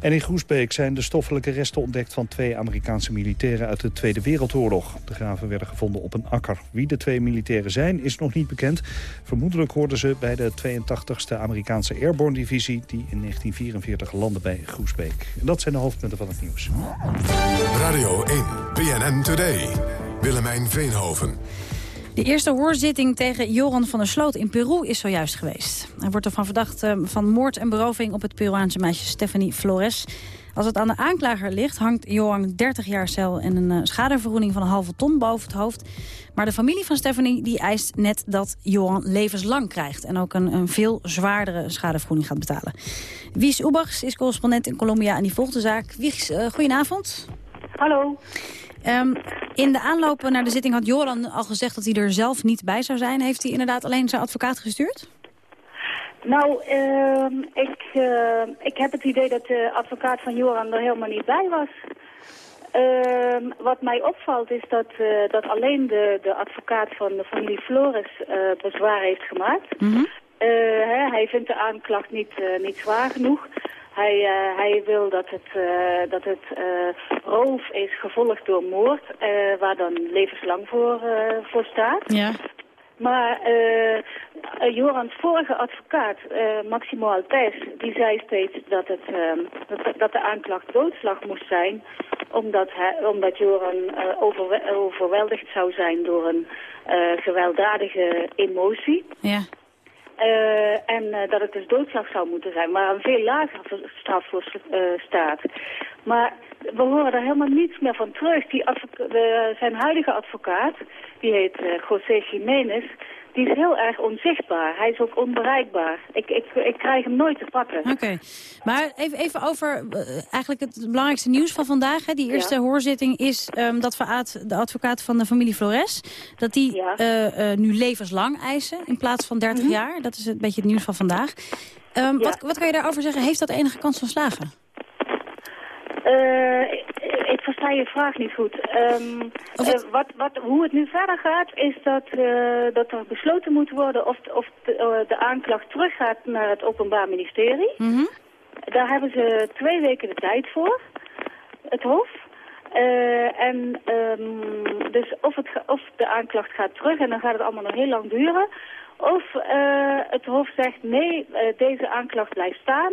En in Groesbeek zijn de stoffelijke resten ontdekt van twee Amerikaanse militairen uit de Tweede Wereldoorlog. De graven werden gevonden op een akker. Wie de twee militairen zijn is nog niet bekend. Vermoedelijk hoorden ze bij de 82e Amerikaanse Airborne Divisie die in 1944 landde bij Groesbeek. Dat zijn de hoofdpunten van het nieuws. Radio 1, BNN Today. Willemijn Veenhoven. De eerste hoorzitting tegen Joran van der Sloot in Peru is zojuist geweest. Hij wordt ervan verdacht uh, van moord en beroving op het Peruaanse meisje Stephanie Flores. Als het aan de aanklager ligt, hangt Johan 30 jaar cel en een uh, schadevergoeding van een halve ton boven het hoofd. Maar de familie van Stephanie die eist net dat Johan levenslang krijgt en ook een, een veel zwaardere schadevergoeding gaat betalen. Wies Oebachs is correspondent in Colombia en die volgt de zaak. Wies, uh, goedenavond. Hallo. Um, in de aanloop naar de zitting had Joran al gezegd dat hij er zelf niet bij zou zijn. Heeft hij inderdaad alleen zijn advocaat gestuurd? Nou, uh, ik, uh, ik heb het idee dat de advocaat van Joran er helemaal niet bij was. Uh, wat mij opvalt is dat, uh, dat alleen de, de advocaat van de familie Flores uh, bezwaar heeft gemaakt. Mm -hmm. hè, hij vindt de aanklacht niet, niet zwaar genoeg. Hij, eh, hij wil dat het, eh, dat het eh, roof is gevolgd door moord, waar dan levenslang voor, voor staat. Ja. Maar eh, Jorans vorige advocaat, Maximo Altes, die zei steeds dat, het, ehm, dat, dat de aanklacht doodslag moest zijn. Omdat, hij, omdat Joran overwe- overweldigd zou zijn door een gewelddadige emotie. Ja. Eh, en eh, dat het dus doodslag zou moeten zijn, waar een veel lagere straf voor eh, staat. Maar we horen daar helemaal niets meer van terug. Die de, zijn huidige advocaat, die heet eh, José Jiménez, die is heel erg onzichtbaar. Hij is ook onbereikbaar. Ik, ik, ik krijg hem nooit te pakken. Oké, maar even, even over eh, eigenlijk het belangrijkste nieuws van vandaag. Hè. Die eerste hoorzitting is ehm, dat de advocaat van de familie Flores... dat die eh, eh, nu levenslang eisen in plaats van 30 jaar. Dat is een beetje het nieuws van vandaag. Ehm, wat, wat kan je daarover zeggen? Heeft dat enige kans van slagen? Eh, ik, ik versta je vraag niet goed. Ehm, eh, wat, wat, hoe het nu verder gaat, is dat, eh, dat er besloten moet worden of, of de, eh, de aanklacht teruggaat naar het Openbaar Ministerie. Daar hebben ze twee weken de tijd voor, het Hof. Eh, en ehm, dus of, het, of de aanklacht gaat terug en dan gaat het allemaal nog heel lang duren. Of eh, het Hof zegt nee, eh, deze aanklacht blijft staan.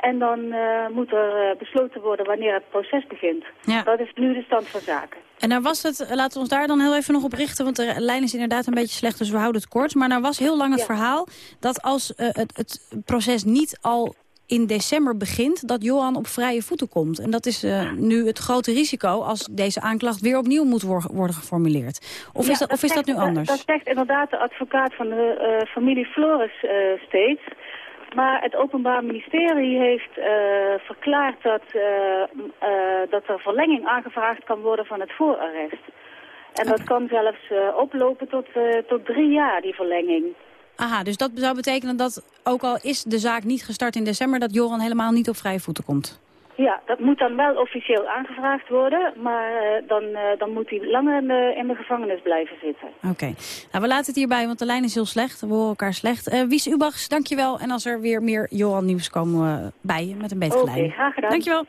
En dan eh, moet er besloten worden wanneer het proces begint. Ja. Dat is nu de stand van zaken. En nou was het, laten we ons daar dan heel even nog op richten... want de lijn is inderdaad een beetje slecht, dus we houden het kort. Maar nou was heel lang het verhaal dat als het, het proces niet al in december begint... dat Johan op vrije voeten komt. En dat is eh, nu het grote risico als deze aanklacht weer opnieuw moet wor- worden geformuleerd. Of, is, dat, of is dat nu anders? Dat zegt inderdaad de advocaat van de eh, familie Flores eh, steeds. Maar het Openbaar Ministerie heeft verklaard dat, dat er verlenging aangevraagd kan worden van het voorarrest. En dat kan zelfs oplopen tot, tot drie jaar, die verlenging. Aha, dus dat zou betekenen dat, ook al is de zaak niet gestart in december... dat Johan helemaal niet op vrije voeten komt. Ja, dat moet dan wel officieel aangevraagd worden, maar eh, dan, eh, dan moet hij langer in de, in de gevangenis blijven zitten. Oké, nou, we laten het hierbij, want de lijn is heel slecht. We horen elkaar slecht. Eh Wies Ubachs, dankjewel. En als er weer meer Johan nieuws komen bij je met een betere Oké, lijn. graag gedaan. Dankjewel.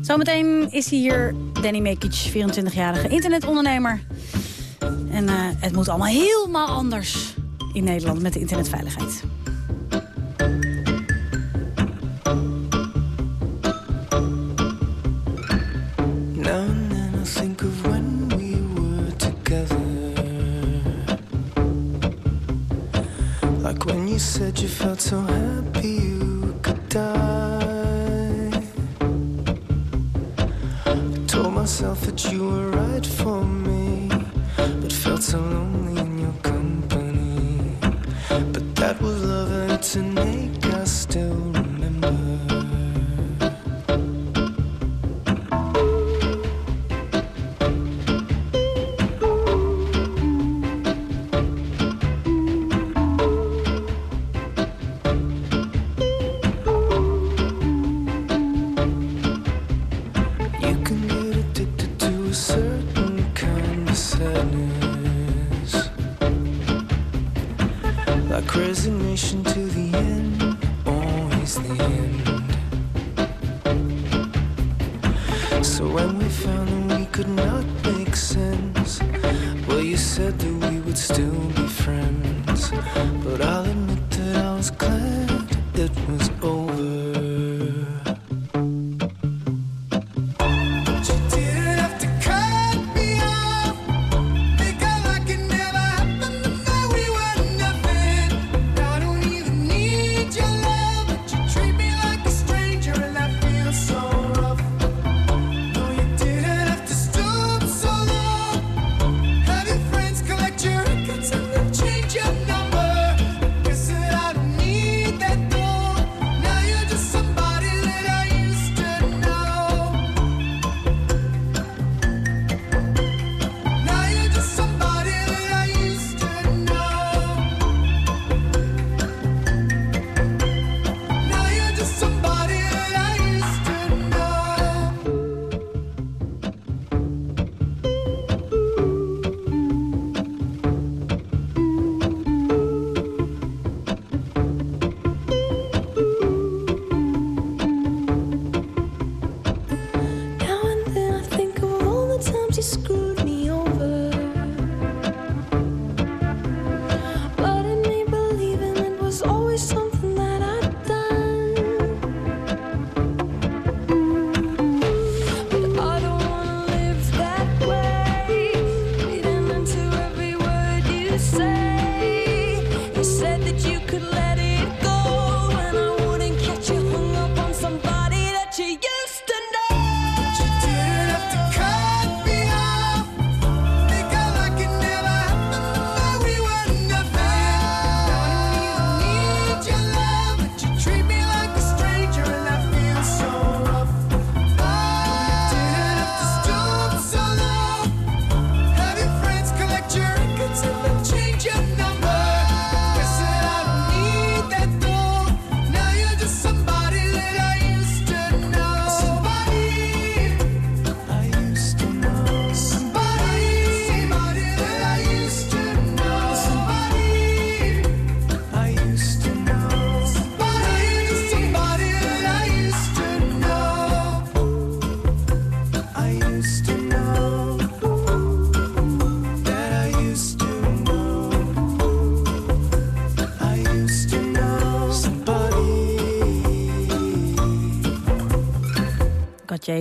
Zometeen is hier Danny Mekic, 24-jarige internetondernemer. En eh, het moet allemaal helemaal anders in Nederland met de internetveiligheid.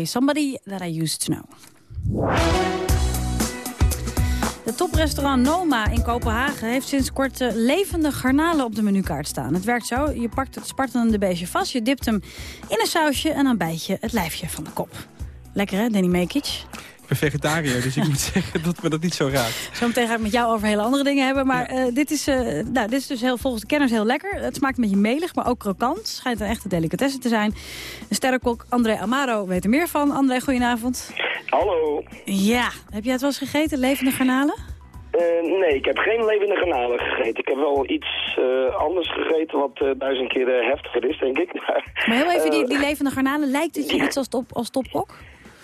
Somebody That I Used To Know. De toprestaurant Noma in Kopenhagen heeft sinds kort eh, levende garnalen op de menukaart staan. Het werkt zo, je pakt het spartelende beestje vast, je dipt hem in een sausje en dan bijt je het lijfje van de kop. Lekker hè, Danny Mekic? Ik ben vegetariër, dus ik moet <laughs> zeggen dat me dat niet zo raakt. Zometeen ga ik met jou over hele andere dingen hebben. Maar eh, dit, is, eh, nou, dit is dus heel, volgens de kenners heel lekker. Het smaakt een beetje melig, maar ook krokant. Schijnt een echte delicatesse te zijn. De sterrenkok André Amaro weet er meer van. André, goedenavond. Hallo. Ja, heb jij het wel eens gegeten, levende garnalen? Eh, nee, ik heb geen levende garnalen gegeten. Ik heb wel iets eh, anders gegeten wat eh, duizend keer heftiger is, denk ik. <laughs> Maar heel even, die, die levende garnalen, lijkt het je iets als, top, als topkok?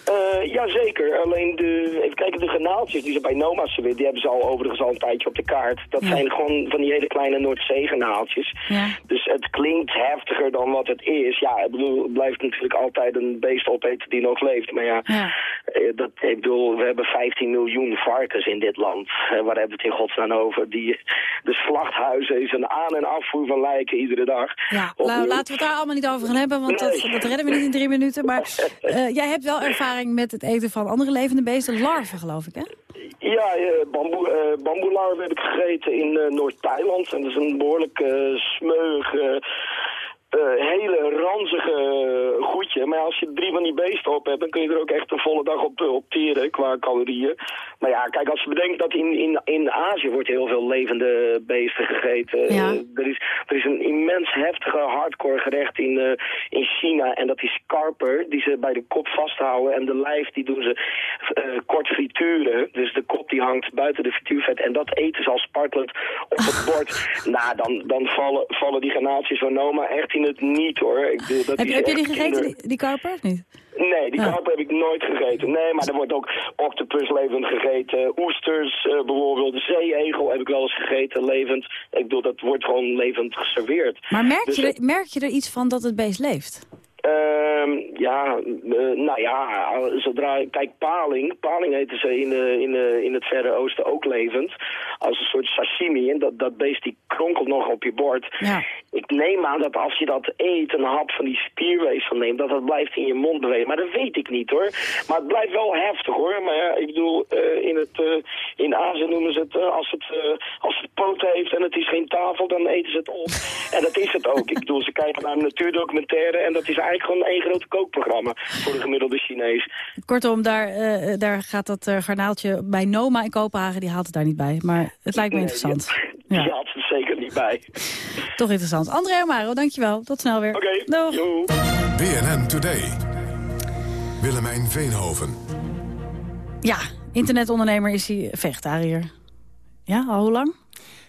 Eh, jazeker, alleen de, even kijken, de granaaltjes die ze bij Noma serveren, die hebben ze al overigens al een tijdje op de kaart. Dat Ja. zijn gewoon van die hele kleine Noordzee-granaaltjes. Ja. Dus het klinkt heftiger dan wat het is. Ja, ik bedoel, het blijft natuurlijk altijd een beest opeten die nog leeft. Maar ja, eh, dat, ik bedoel, we hebben 15 miljoen varkens in dit land. Eh, waar hebben we het in godsnaam over? Die, de slachthuizen is een aan- en afvoer van lijken iedere dag. Ja, la- laten we het daar allemaal niet over gaan hebben, want dat, Nee. dat redden we niet in drie minuten. Maar jij hebt wel ervaring <laughs> met het eten van andere levende beesten. Larven, geloof ik, hè? Ja, eh, bamboe, eh bamboelarven heb ik gegeten in eh, Noord-Thailand. En dat is een behoorlijk eh smeuig, eh, hele ranzige eh, goedje. Maar ja, als je drie van die beesten op hebt, dan kun je er ook echt een volle dag op, op teren qua calorieën. Maar ja, kijk, als je bedenkt dat in, in, in Azië wordt heel veel levende beesten gegeten. Ja. Eh, er, is, er is een immens heftige hardcore gerecht in, in China. En dat is karper, die ze bij de kop vasthouden. En de lijf, die doen ze kort frituren. Dus de kop die hangt buiten de frituurvet. En dat eten ze al spartelend op het <laughs> bord. nou, dan, dan vallen, vallen die granaatjes van Noma echt in het niet, hoor. Ik bedoel, dat Heb, is heb je die gegeten, kinder- die, die karper, of niet? Nee, die Ja. karper heb ik nooit gegeten. Nee, maar er wordt ook octopus levend gegeten. Oesters eh, bijvoorbeeld. Zeeegel heb ik wel eens gegeten, levend. Ik bedoel, dat wordt gewoon levend geserveerd. Maar merk, Dus, je er, merk je er iets van dat het beest leeft? Ehm, ja, eh, nou ja, zodra... Kijk, paling. Paling eten ze in, eh, in, eh, in het Verre Oosten ook levend. Als een soort sashimi. En dat, dat beest die kronkelt nog op je bord. Ja. Ik neem aan dat als je dat eet, een hap van die spierweefsel neemt... dat dat blijft in je mond bewegen. Maar dat weet ik niet, hoor. Maar het blijft wel heftig, hoor. Maar ja, ik bedoel, eh, in, het, eh, in Azië noemen ze het... eh, als, het eh, als het poten heeft en het is geen tafel, dan eten ze het op. En dat is het ook. Ik bedoel, ze kijken naar een natuurdocumentaire... en dat is eigenlijk gewoon één groot kookprogramma voor de gemiddelde Chinees. Kortom, daar, eh, daar gaat dat eh, garnaaltje bij Noma in Kopenhagen, die haalt het daar niet bij. Maar het lijkt me Nee, interessant. Die <laughs> Ja. had ze zeker niet bij. <laughs> Toch interessant. André Amaro, dankjewel. Tot snel weer. Oké, Doeg. BNN Today. Willemijn Veenhoven. Ja, internetondernemer is hij vegetariër. Ja, al hoe lang?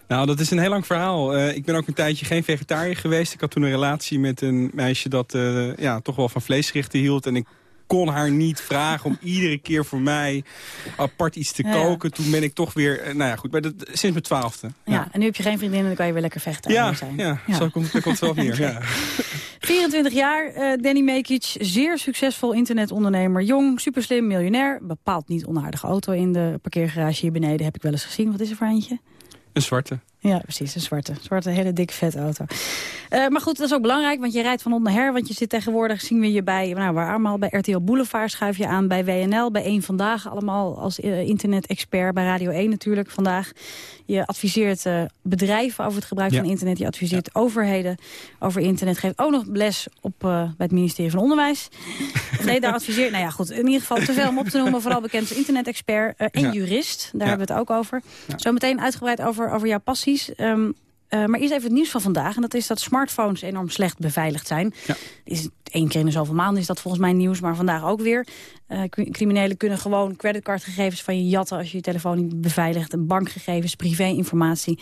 Nou, dat is een heel lang verhaal. Eh, ik ben ook een tijdje geen vegetariër geweest. Ik had toen een relatie met een meisje dat eh, ja, toch wel van vleesgerichten hield. En ik kon haar niet vragen om iedere keer voor mij apart iets te Ja. koken. Toen ben ik toch weer, eh, nou ja goed, bij de, sinds mijn twaalfde. Ja. en nu heb je geen vriendin en dan kan je weer lekker vegetariër Ja, zijn. ja, Zo komt, het neer. Ja. <laughs> 24 jaar, Danny Mekic, zeer succesvol internetondernemer. Jong, superslim, miljonair. Bepaald niet onaardige auto in de parkeergarage hier beneden. Heb ik wel eens gezien. Wat is er voor eentje? Een zwarte. Ja, precies, een zwarte. Zwarte, hele dikke vet auto. Eh, maar goed, dat is ook belangrijk, want je rijdt van onder her. Want je zit tegenwoordig, zien we je bij, nou, waar allemaal bij RTL Boulevard schuif je aan. Bij WNL, bij één Vandaag, allemaal als eh, internet-expert. Bij Radio 1 natuurlijk vandaag. Je adviseert eh, bedrijven over het gebruik Ja. van internet. Je adviseert overheden over internet. Geeft ook nog les op, bij het ministerie van Onderwijs. <laughs> nee, daar adviseert, nou ja goed, in ieder geval te veel om op te noemen. Vooral bekend als internet-expert en Ja. jurist. Daar hebben we het ook over. Zometeen uitgebreid over, over jouw Ehm, eh, maar eerst even het nieuws van vandaag. En dat is dat smartphones enorm slecht beveiligd zijn. Is één keer in de zoveel maanden is dat volgens mij nieuws. Maar vandaag ook weer. Eh, cri- criminelen kunnen gewoon creditcardgegevens van je jatten... als je je telefoon niet beveiligt. En bankgegevens, privéinformatie.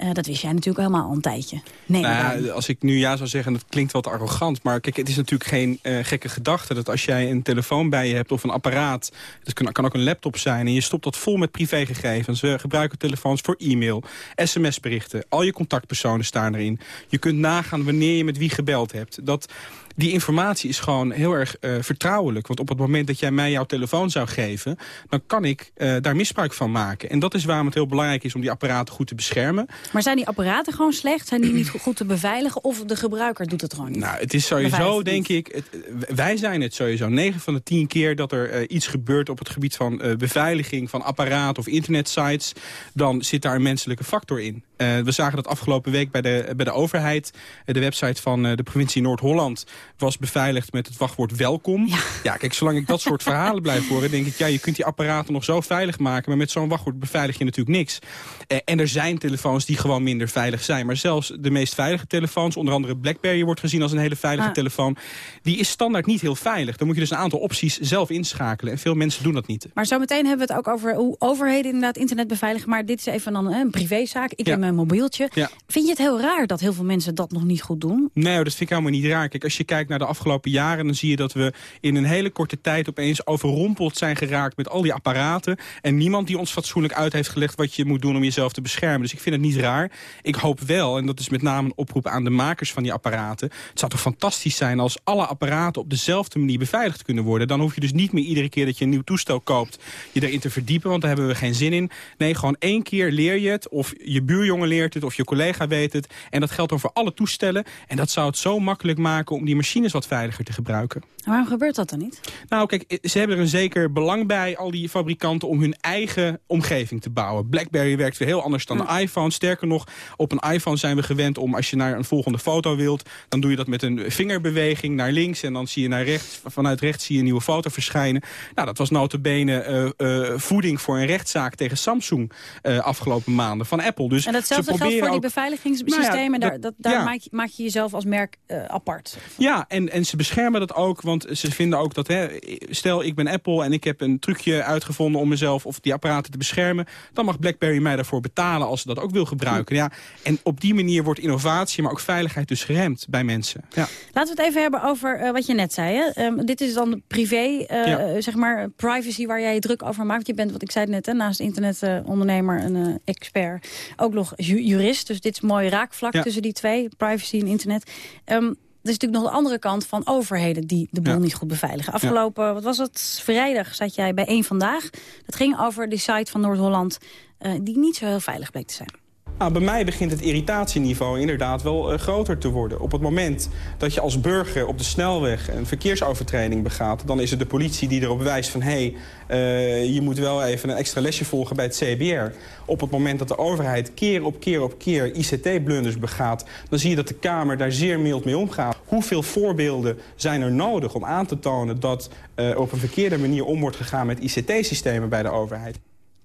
Eh, dat wist jij natuurlijk helemaal al een tijdje. Nee, Nou ja, als ik nu ja zou zeggen, dat klinkt wat arrogant. Maar kijk, het is natuurlijk geen eh, gekke gedachte... dat als jij een telefoon bij je hebt of een apparaat... dat kan, kan ook een laptop zijn... en je stopt dat vol met privégegevens. We gebruiken telefoons voor e-mail, sms-berichten. Al je contactpersonen staan erin. Je kunt nagaan wanneer je met wie gebeld hebt. Dat die informatie is gewoon heel erg eh, vertrouwelijk. Want op het moment dat jij mij jouw telefoon zou geven... dan kan ik eh, daar misbruik van maken. En dat is waarom het heel belangrijk is om die apparaten goed te beschermen. Maar zijn die apparaten gewoon slecht? Zijn die niet go- goed te beveiligen? Of de gebruiker doet het gewoon niet? Nou, het is sowieso, denk ik... Het, wij zijn het sowieso 9 van de 10 keer dat er eh, iets gebeurt... op het gebied van beveiliging van apparaten of internetsites... dan zit daar een menselijke factor in. We zagen dat afgelopen week bij de, bij de overheid. De website van de provincie Noord-Holland was beveiligd met het wachtwoord welkom. Ja. kijk, zolang ik dat soort verhalen blijf horen... denk ik, ja, je kunt die apparaten nog zo veilig maken... maar met zo'n wachtwoord beveilig je natuurlijk niks. Eh, en er zijn telefoons die gewoon minder veilig zijn. Maar zelfs de meest veilige telefoons... onder andere BlackBerry wordt gezien als een hele veilige Ah. telefoon... die is standaard niet heel veilig. Dan moet je dus een aantal opties zelf inschakelen. En veel mensen doen dat niet. Maar zometeen hebben we het ook over hoe overheden inderdaad internet beveiligen. Maar dit is even dan een privézaak. Ik Ja. heb mijn mobieltje. Ja. Vind je het heel raar dat heel veel mensen dat nog niet goed doen? Nee, dat vind ik helemaal niet raar. Kijk, als je kijkt naar de afgelopen jaren... dan zie je dat we in een hele korte tijd opeens overrompeld zijn geraakt... met al die apparaten. En niemand die ons fatsoenlijk uit heeft gelegd... wat je moet doen om jezelf te beschermen. Dus ik vind het niet raar. Ik hoop wel, en dat is met name een oproep aan de makers van die apparaten... het zou toch fantastisch zijn als alle apparaten op dezelfde manier beveiligd kunnen worden. Dan hoef je dus niet meer iedere keer dat je een nieuw toestel koopt... je erin te verdiepen, want daar hebben we geen zin in. Nee, gewoon één keer leer je het, of je buurjongen leert het... of je collega weet het. En dat geldt dan voor alle toestellen. En dat zou het zo makkelijk maken om die machines wat veiliger te gebruiken. En waarom gebeurt dat dan niet? Nou, kijk, ze hebben er een zeker belang bij, al die fabrikanten... om hun eigen omgeving te bouwen. BlackBerry werkt weer heel anders dan de iPhone. Sterker nog, op een iPhone zijn we gewend om... als je naar een volgende foto wilt... dan doe je dat met een vingerbeweging naar links... en dan zie je naar rechts, vanuit rechts zie je een nieuwe foto verschijnen. Nou, dat was notabene eh, eh, voeding voor een rechtszaak tegen Samsung... eh, afgelopen maanden van Apple. Dus En datzelfde ze geldt voor die beveiligingssystemen. Nou ja, daar dat- dat, daar ja. maak, je, maak je jezelf als merk eh, apart. Ja, en, en ze beschermen dat ook, want ze vinden ook dat... Hè, stel, ik ben Apple en ik heb een trucje uitgevonden om mezelf of die apparaten te beschermen... dan mag BlackBerry mij daarvoor betalen als ze dat ook wil gebruiken. Ja, en op die manier wordt innovatie, maar ook veiligheid dus geremd bij mensen. Ja. Laten we het even hebben over eh, wat je net zei. Hè? Ehm, dit is dan privé, eh, Ja. zeg maar, privacy waar jij je druk over maakt. Je bent, wat ik zei het net, hè, naast internetondernemer, een eh, expert, ook nog ju- jurist. Dus dit is mooi raakvlak Ja. tussen die twee, privacy en internet. Er is natuurlijk nog de andere kant van overheden die de boel Ja. niet goed beveiligen. Afgelopen, wat was het, vrijdag zat jij bij één Vandaag. Dat ging over de site van Noord-Holland, eh, die niet zo heel veilig bleek te zijn. Nou, bij mij begint het irritatieniveau inderdaad wel eh, groter te worden. Op het moment dat je als burger op de snelweg een verkeersovertreding begaat... dan is het de politie die erop wijst van... hé, hey, eh, je moet wel even een extra lesje volgen bij het CBR. Op het moment dat de overheid keer op keer op keer ICT-blunders begaat... dan zie je dat de Kamer daar zeer mild mee omgaat. Hoeveel voorbeelden zijn er nodig om aan te tonen... dat eh, op een verkeerde manier om wordt gegaan met ICT-systemen bij de overheid?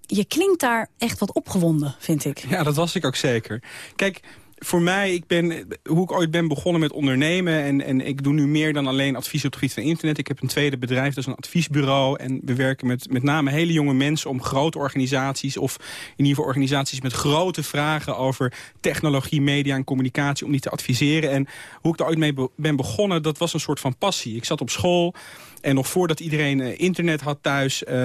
Je klinkt daar echt wat opgewonden, vind ik. Ja, dat was ik ook zeker. Kijk, voor mij, ik ben, hoe ik ooit ben begonnen met ondernemen... En, en ik doe nu meer dan alleen advies op het gebied van internet. Ik heb een tweede bedrijf, dat is een adviesbureau. En we werken met met name hele jonge mensen om grote organisaties... of in ieder geval organisaties met grote vragen over technologie, media en communicatie... om die te adviseren. En hoe ik daar ooit mee be- ben begonnen, dat was een soort van passie. Ik zat op school... En nog voordat iedereen eh, internet had thuis... eh,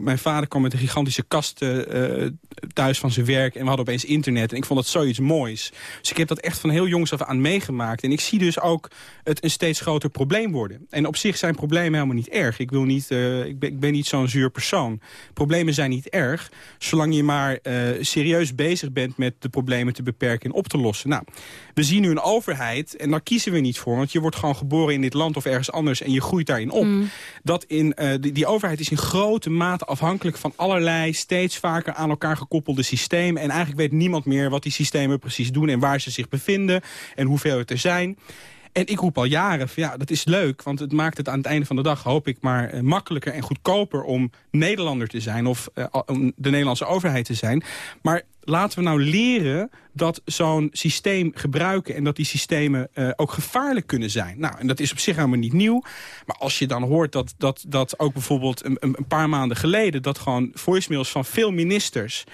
mijn vader kwam met een gigantische kast eh, thuis van zijn werk... en we hadden opeens internet. En ik vond dat zoiets moois. Dus ik heb dat echt van heel jongs af aan meegemaakt. En ik zie dus ook het een steeds groter probleem worden. En op zich zijn problemen helemaal niet erg. Ik, wil niet, ik, ben, ik ben niet zo'n zuur persoon. Problemen zijn niet erg, zolang je maar serieus bezig bent... met de problemen te beperken en op te lossen. Nou, we zien nu een overheid, en daar kiezen we niet voor... want je wordt gewoon geboren in dit land of ergens anders... en je groeit daarin op. Dat in, eh, die, die overheid is in grote mate afhankelijk van allerlei... steeds vaker aan elkaar gekoppelde systemen. En eigenlijk weet niemand meer wat die systemen precies doen... en waar ze zich bevinden en hoeveel het er zijn... En ik roep al jaren, van, ja, dat is leuk, want het maakt het aan het einde van de dag, hoop ik, maar eh, makkelijker en goedkoper om Nederlander te zijn of eh, om de Nederlandse overheid te zijn. Maar laten we nou leren dat zo'n systeem gebruiken... en dat die systemen eh, ook gevaarlijk kunnen zijn. Nou, en dat is op zich helemaal niet nieuw. Maar als je dan hoort dat, dat, dat ook bijvoorbeeld een, een paar maanden geleden... dat gewoon voicemails van veel ministers...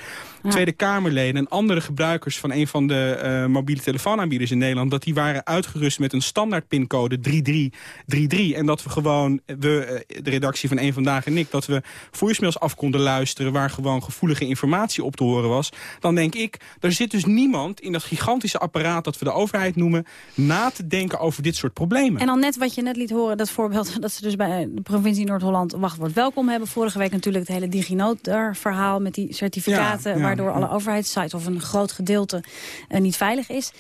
Tweede Kamerleden en andere gebruikers van een van de eh, mobiele telefoonaanbieders in Nederland... dat die waren uitgerust met een standaard pincode 3333. En dat we gewoon, we, eh, de redactie van Eén Vandaag en ik... dat we voicemails af konden luisteren waar gewoon gevoelige informatie op te horen was. Dan denk ik, er zit dus niemand in dat gigantische apparaat dat we de overheid noemen, na te denken over dit soort problemen. En dan net wat je net liet horen, dat voorbeeld <laughs> dat ze dus bij de provincie Noord-Holland wachtwoord welkom hebben. Vorige week natuurlijk het hele DigiNotar-verhaal met die certificaten, Ja, ja, waardoor alle overheidssites of een groot gedeelte eh, niet veilig is.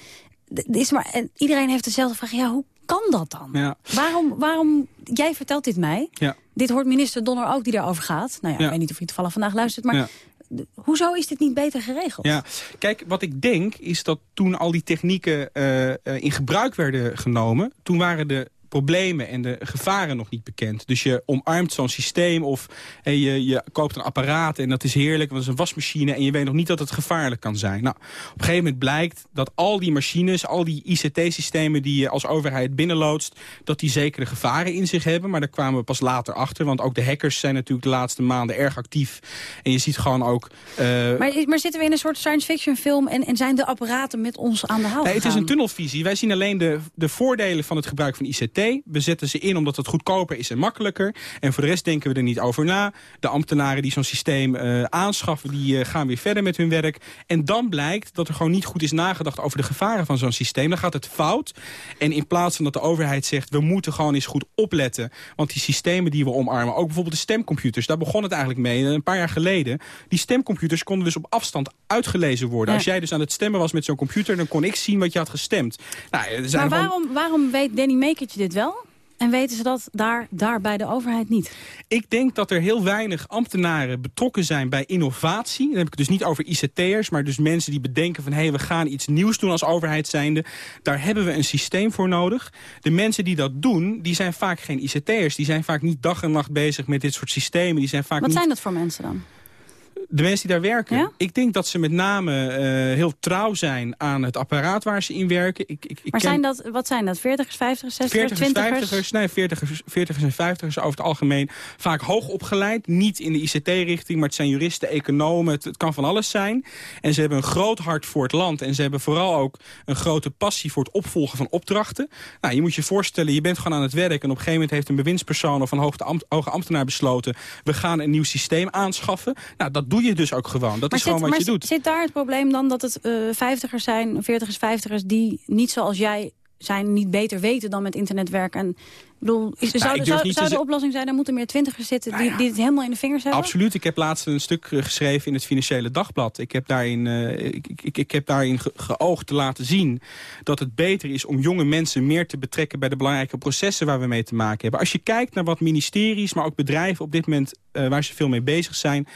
D- is maar, en iedereen heeft dezelfde vraag, ja, hoe kan dat dan? Ja. Waarom, waarom, jij vertelt dit mij, Ja. dit hoort minister Donner ook die daarover gaat. Nou ja, Ja. ik weet niet of hij toevallig vandaag luistert, maar hoezo is dit niet beter geregeld? Ja, kijk, wat ik denk is dat toen al die technieken eh, eh, in gebruik werden genomen... toen waren de problemen en de gevaren nog niet bekend. Dus je omarmt zo'n systeem of hey, je, je koopt een apparaat en dat is heerlijk, want dat is een wasmachine en je weet nog niet dat het gevaarlijk kan zijn. Nou, op een gegeven moment blijkt dat al die machines, al die ICT-systemen die je als overheid binnenloodst, dat die zekere gevaren in zich hebben. Maar daar kwamen we pas later achter, want ook de hackers zijn natuurlijk de laatste maanden erg actief. En je ziet gewoon ook... eh, Maar, maar zitten we in een soort science fiction film en, en zijn de apparaten met ons aan de haal Nee, het is een tunnelvisie. Wij zien alleen de, de voordelen van het gebruik van ICT. We zetten ze in omdat het goedkoper is en makkelijker. En voor de rest denken we er niet over na. De ambtenaren die zo'n systeem eh, aanschaffen... die eh, gaan weer verder met hun werk. En dan blijkt dat er gewoon niet goed is nagedacht... over de gevaren van zo'n systeem. Dan gaat het fout. En in plaats van dat de overheid zegt... we moeten gewoon eens goed opletten. Want die systemen die we omarmen... ook bijvoorbeeld de stemcomputers... daar begon het eigenlijk mee een paar jaar geleden. Die stemcomputers konden dus op afstand uitgelezen worden. Ja. Als jij dus aan het stemmen was met zo'n computer... dan kon ik zien wat je had gestemd. Nou, er zijn Maar gewoon- waarom, waarom weet Danny Mekertje dit wel? En weten ze dat daar, daar bij de overheid niet? Ik denk dat er heel weinig ambtenaren betrokken zijn bij innovatie. Dan heb ik het dus niet over ICT'ers, maar dus mensen die bedenken van... hé, hey, we gaan iets nieuws doen als overheid zijnde. Daar hebben we een systeem voor nodig. De mensen die dat doen, die zijn vaak geen ICT'ers. Die zijn vaak niet dag en nacht bezig met dit soort systemen. Die zijn vaak Wat niet... zijn dat voor mensen dan? De mensen die daar werken. Ik denk dat ze met name eh, heel trouw zijn aan het apparaat waar ze in werken. Ik, ik, ik Maar zijn dat, wat zijn dat? 40ers, 50ers, 60ers, 40ers, 20ers? 50ers, nee, 40ers, 40ers en 50ers over het algemeen vaak hoog opgeleid. Niet in de ICT-richting, maar het zijn juristen, economen. Het, het kan van alles zijn. En ze hebben een groot hart voor het land. En ze hebben vooral ook een grote passie voor het opvolgen van opdrachten. Nou, je moet je voorstellen, je bent gewoon aan het werk... en op een gegeven moment heeft een bewindspersoon of een hoge ambtenaar besloten... we gaan een nieuw systeem aanschaffen. Nou, dat doe je dus ook gewoon. Dat maar is gewoon zit, wat maar je doet. zit daar het probleem dan dat het eh 50ers zijn, 40ers, 50ers... die niet zoals jij zijn, niet beter weten dan met internet werken? En, ik bedoel, is, Nou, zou, de oplossing zijn, er moeten meer twintigers zitten... die, die het helemaal in de vingers hebben? Absoluut. Ik heb laatst een stuk eh, geschreven in het Financiële Dagblad. Ik heb daarin, eh, ik, ik, ik heb daarin ge- geoogd te laten zien dat het beter is om jonge mensen meer te betrekken bij de belangrijke processen waar we mee te maken hebben. Als je kijkt naar wat ministeries, maar ook bedrijven op dit moment waar ze veel mee bezig zijn.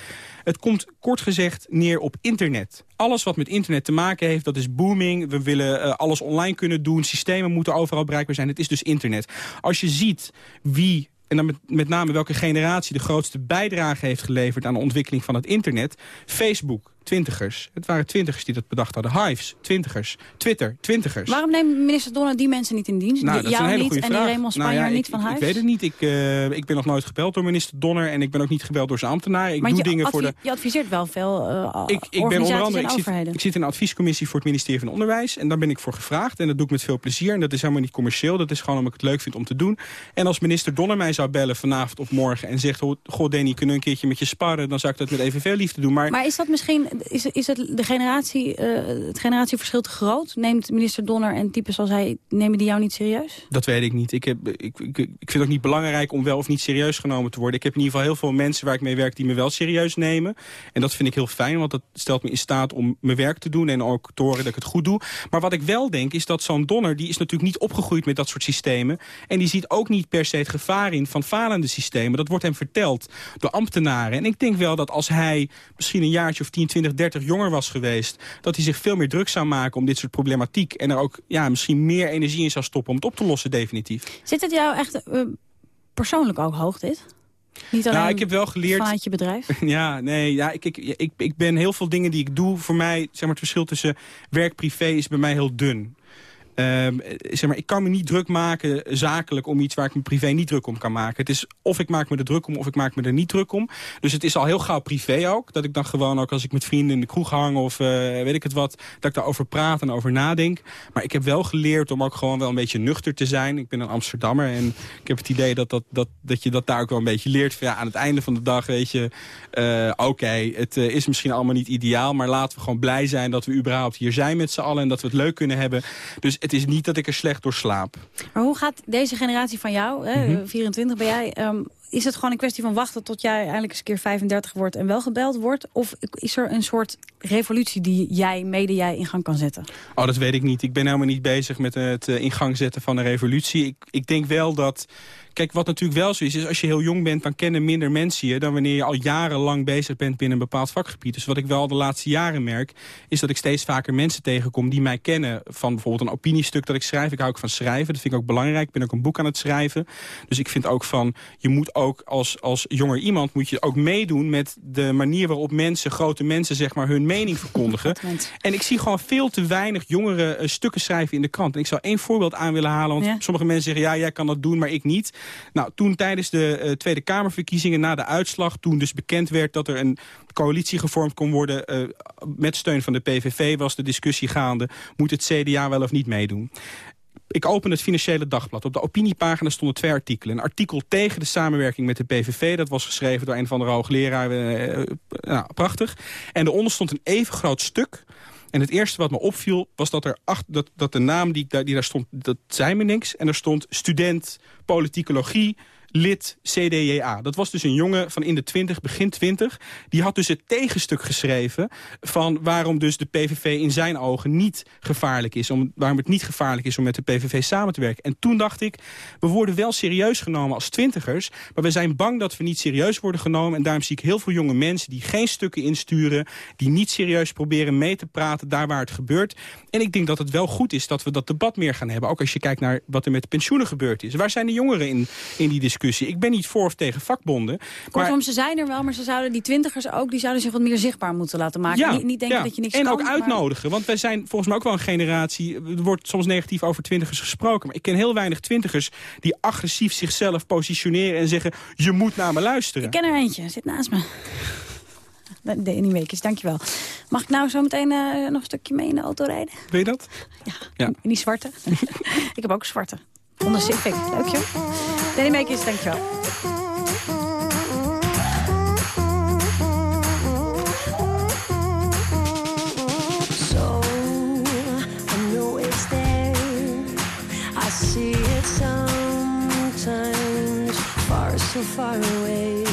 Het komt kort gezegd neer op internet. Alles wat met internet te maken heeft, dat is booming. We willen eh, alles online kunnen doen. Systemen moeten overal bereikbaar zijn. Het is dus internet. Als je ziet wie en dan met, met name welke generatie de grootste bijdrage heeft geleverd aan de ontwikkeling van het internet. Facebook, twintigers. Het waren twintigers die dat bedacht hadden. Hives, twintigers. Twitter, twintigers. Waarom neemt minister Donner die mensen niet in dienst? Nou, dat is een hele niet goede en vraag. die Raymond Nou Spanjaard ja, niet van huis? ik weet het niet. Ik, eh, ik ben nog nooit gebeld door minister Donner. En ik ben ook niet gebeld door zijn ambtenaar. Ik maar doe je, dingen voor de... je adviseert wel veel uh, Ik, ik ben onder andere, en ik zit, overheden. ik zit in een adviescommissie voor het ministerie van Onderwijs. En daar ben ik voor gevraagd. En dat doe ik met veel plezier. En dat is helemaal niet commercieel. Dat is gewoon omdat ik het leuk vind om te doen. En als minister Donner mij zou bellen vanavond of morgen. En zegt, goh Danny, kunnen we een keertje met je sparren? Dan zou ik dat met evenveel liefde doen. Maar, Maar is dat misschien, is, is het, de generatie, eh, het generatieverschil te groot? Neemt minister Donner en types zoals hij, nemen die jou niet serieus? Dat weet ik niet. Ik, heb, ik, ik, ik vind het ook niet belangrijk om wel of niet serieus genomen te worden. Ik heb in ieder geval heel veel mensen waar ik mee werk die me wel serieus nemen. En dat vind ik heel fijn, want dat stelt me in staat om mijn werk te doen... en ook te horen dat ik het goed doe. Maar wat ik wel denk is dat zo'n Donner... die is natuurlijk niet opgegroeid met dat soort systemen. En die ziet ook niet per se het gevaar in van falende systemen. Dat wordt hem verteld door ambtenaren. En ik denk wel dat als hij misschien een jaartje of 10, 20, 30 jonger was geweest... dat hij zich veel meer druk zou maken om dit soort problematiek... en er ook ja, misschien meer energie in zou stoppen om het op te lossen definitief. Zit het jou echt eh, persoonlijk ook hoog, dit? Niet alleen Nou, ik heb wel geleerd... vanuit je bedrijf? <laughs> Ja, nee, ja, ik, ik, ik, ik ben heel veel dingen die ik doe. Voor mij, zeg maar, het verschil tussen werk-privé is bij mij heel dun. Ehm, eh, zeg maar, ik kan me niet druk maken zakelijk om iets waar ik me privé niet druk om kan maken. Het is of ik maak me er druk om of ik maak me er niet druk om. Dus het is al heel gauw privé ook. Dat ik dan gewoon ook als ik met vrienden in de kroeg hang of eh, weet ik het wat, dat ik daarover praat en over nadenk. Maar ik heb wel geleerd om ook gewoon wel een beetje nuchter te zijn. Ik ben een Amsterdammer en ik heb het idee dat, dat, dat, dat je dat daar ook wel een beetje leert. Van, ja, aan het einde van de dag weet je, eh, oké, het eh, is misschien allemaal niet ideaal, maar laten we gewoon blij zijn dat we überhaupt hier zijn met z'n allen en dat we het leuk kunnen hebben. Dus het is niet dat ik er slecht door slaap. Maar hoe gaat deze generatie van jou, hè, Mhm. 24 ben jij... ehm, is het gewoon een kwestie van wachten tot jij eindelijk eens een keer 35 wordt en wel gebeld wordt? Of is er een soort revolutie die jij, mede jij, in gang kan zetten? Oh, dat weet ik niet. Ik ben helemaal niet bezig met het eh, in gang zetten van een revolutie. Ik, ik denk wel dat... Kijk, wat natuurlijk wel zo is, is als je heel jong bent... dan kennen minder mensen je dan wanneer je al jarenlang bezig bent binnen een bepaald vakgebied. Dus wat ik wel de laatste jaren merk... is dat ik steeds vaker mensen tegenkom die mij kennen... van bijvoorbeeld een opiniestuk dat ik schrijf. Ik hou ook van schrijven, dat vind ik ook belangrijk. Ik ben ook een boek aan het schrijven. Dus ik vind ook van, je moet ook als, als jonger iemand... moet je ook meedoen met de manier waarop mensen, grote mensen... zeg maar hun mening verkondigen. <laughs> En ik zie gewoon veel te weinig jongeren eh, stukken schrijven in de krant. En ik zou één voorbeeld aan willen halen. Want Ja. sommige mensen zeggen, ja, jij kan dat doen, maar ik niet. Nou, toen tijdens de eh, Tweede Kamerverkiezingen, na de uitslag... toen dus bekend werd dat er een coalitie gevormd kon worden... eh, met steun van de PVV was de discussie gaande... moet het CDA wel of niet meedoen? Ik open het Financiële Dagblad. Op de opiniepagina stonden twee artikelen. Een artikel tegen de samenwerking met de PVV. Dat was geschreven door een van de hoogleraar. eh, nou, prachtig. En daaronder stond een even groot stuk... En het eerste wat me opviel was dat, er acht, dat, dat de naam die, daar- die daar stond, dat zei me niks. En er stond student politicologie, lid CDJA. Dat was dus een jongen van in de 20, begin 20. Die had dus het tegenstuk geschreven van waarom dus de PVV in zijn ogen niet gevaarlijk is. Om, waarom het niet gevaarlijk is om met de PVV samen te werken. En toen dacht ik, we worden wel serieus genomen als twintigers. Maar we zijn bang dat we niet serieus worden genomen. En daarom zie ik heel veel jonge mensen die geen stukken insturen. Die niet serieus proberen mee te praten daar waar het gebeurt. En ik denk dat het wel goed is dat we dat debat meer gaan hebben. Ook als je kijkt naar wat er met pensioenen gebeurd is. Waar zijn de jongeren in, in die discussie? Ik ben niet voor of tegen vakbonden. Kortom, maar- ze zijn er wel, maar ze zouden die twintigers ook... die zouden zich wat meer zichtbaar moeten laten maken. niet, niet denken ja. dat je niks en kan. ook maar- uitnodigen. Want wij zijn volgens mij ook wel een generatie... er wordt soms negatief over twintigers gesproken... maar ik ken heel weinig twintigers die agressief zichzelf positioneren... en zeggen, je moet naar me luisteren. Ik ken er eentje, zit naast me. De, Anymakers, dankjewel. Mag ik nou zo meteen eh, nog een stukje mee in de auto rijden? Weet je dat? Ja. In die zwarte? <laughs> ik heb ook zwarte. Civic. Leuk joh. De Anymakers, dankjewel. Sometimes, far so far away.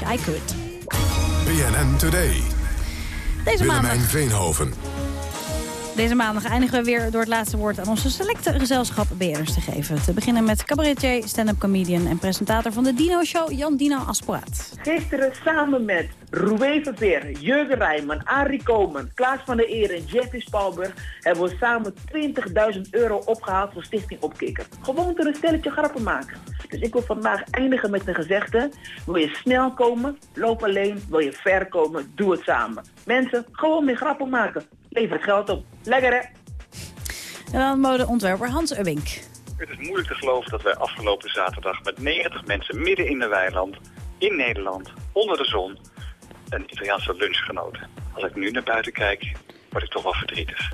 Wish I could. BNN Today. Deze maandag, Veenhoven. deze maandag eindigen we weer door het laatste woord aan onze selecte gezelschap BN'ers te geven. Te beginnen met cabaretier, stand-up comedian en presentator van de Dino Show, Jan Dino Asporaat. Gisteren samen met Roué Verveer, Jurgen Rijman, Arie Komen, Klaas van der Eer en Jeffy Spalberg hebben we samen 20.000 euro opgehaald voor Stichting Opkikker. Gewoon door een stelletje grappen maken. Dus ik wil vandaag eindigen met een gezegde. Wil je snel komen, loop alleen. Wil je ver komen, doe het samen. Mensen, gewoon meer grappen maken. Lever het geld op. Lekker hè? En dan modeontwerper Hans Ubbink. Het is moeilijk te geloven dat wij afgelopen zaterdag met 90 mensen midden in de weiland, in Nederland, onder de zon, een Italiaanse lunch genoten. Als ik nu naar buiten kijk, word ik toch wel verdrietig.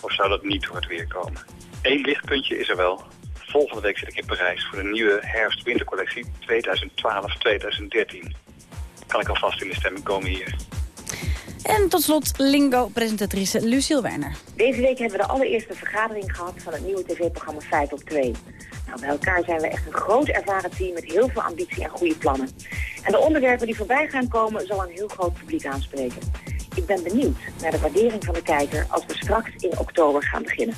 Of zou dat niet door het weer komen? Eén lichtpuntje is er wel. Volgende week zit ik in Parijs voor de nieuwe herfst-wintercollectie 2012-2013. Kan ik alvast in de stemming komen hier. En tot slot Lingo-presentatrice Lucille Werner. Deze week hebben we de allereerste vergadering gehad van het nieuwe tv-programma 5 op 2. Nou, bij elkaar zijn we echt een groot ervaren team met heel veel ambitie en goede plannen. En de onderwerpen die voorbij gaan komen zal een heel groot publiek aanspreken. Ik ben benieuwd naar de waardering van de kijker als we straks in oktober gaan beginnen.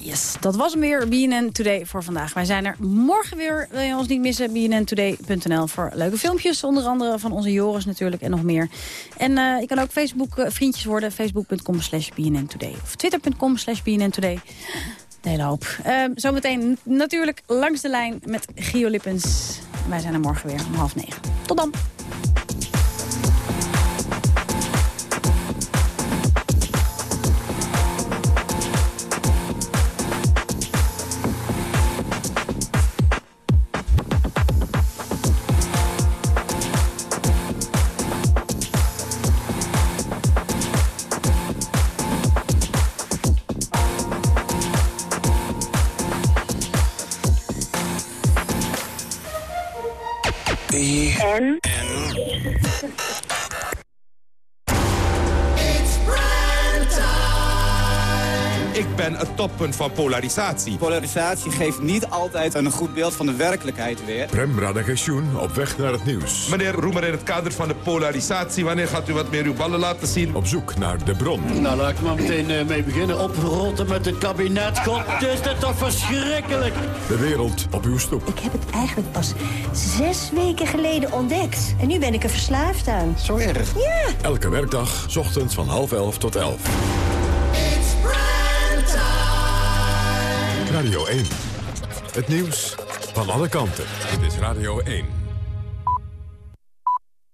Yes, dat was hem weer, BNN Today voor vandaag. Wij zijn er morgen weer. Wil je ons niet missen? bnntoday.nl voor leuke filmpjes. Onder andere van onze Joris natuurlijk en nog meer. En eh, je kan ook Facebook eh, vriendjes worden. Facebook.com slash bnntoday. Of twitter.com slash bnntoday. De hele hoop. Eh, zometeen natuurlijk langs de lijn met Gio Lippens. Wij zijn er morgen weer om half negen. Tot dan. Toppunt van polarisatie. Polarisatie geeft niet altijd een goed beeld van de werkelijkheid weer. Prem Radagensjoen op weg naar het nieuws. Meneer Roemer, in het kader van de polarisatie... wanneer gaat u wat meer uw ballen laten zien? Op zoek naar de bron. Nou, laat ik maar meteen eh, mee beginnen. Oprotten met het kabinet. God, is dit toch verschrikkelijk? De wereld op uw stoep. Ik heb het eigenlijk pas zes weken geleden ontdekt. En nu ben ik er verslaafd aan. Zo erg? Ja. Elke werkdag, 's ochtends van half elf tot elf. Radio 1. Het nieuws van alle kanten. Dit is Radio 1.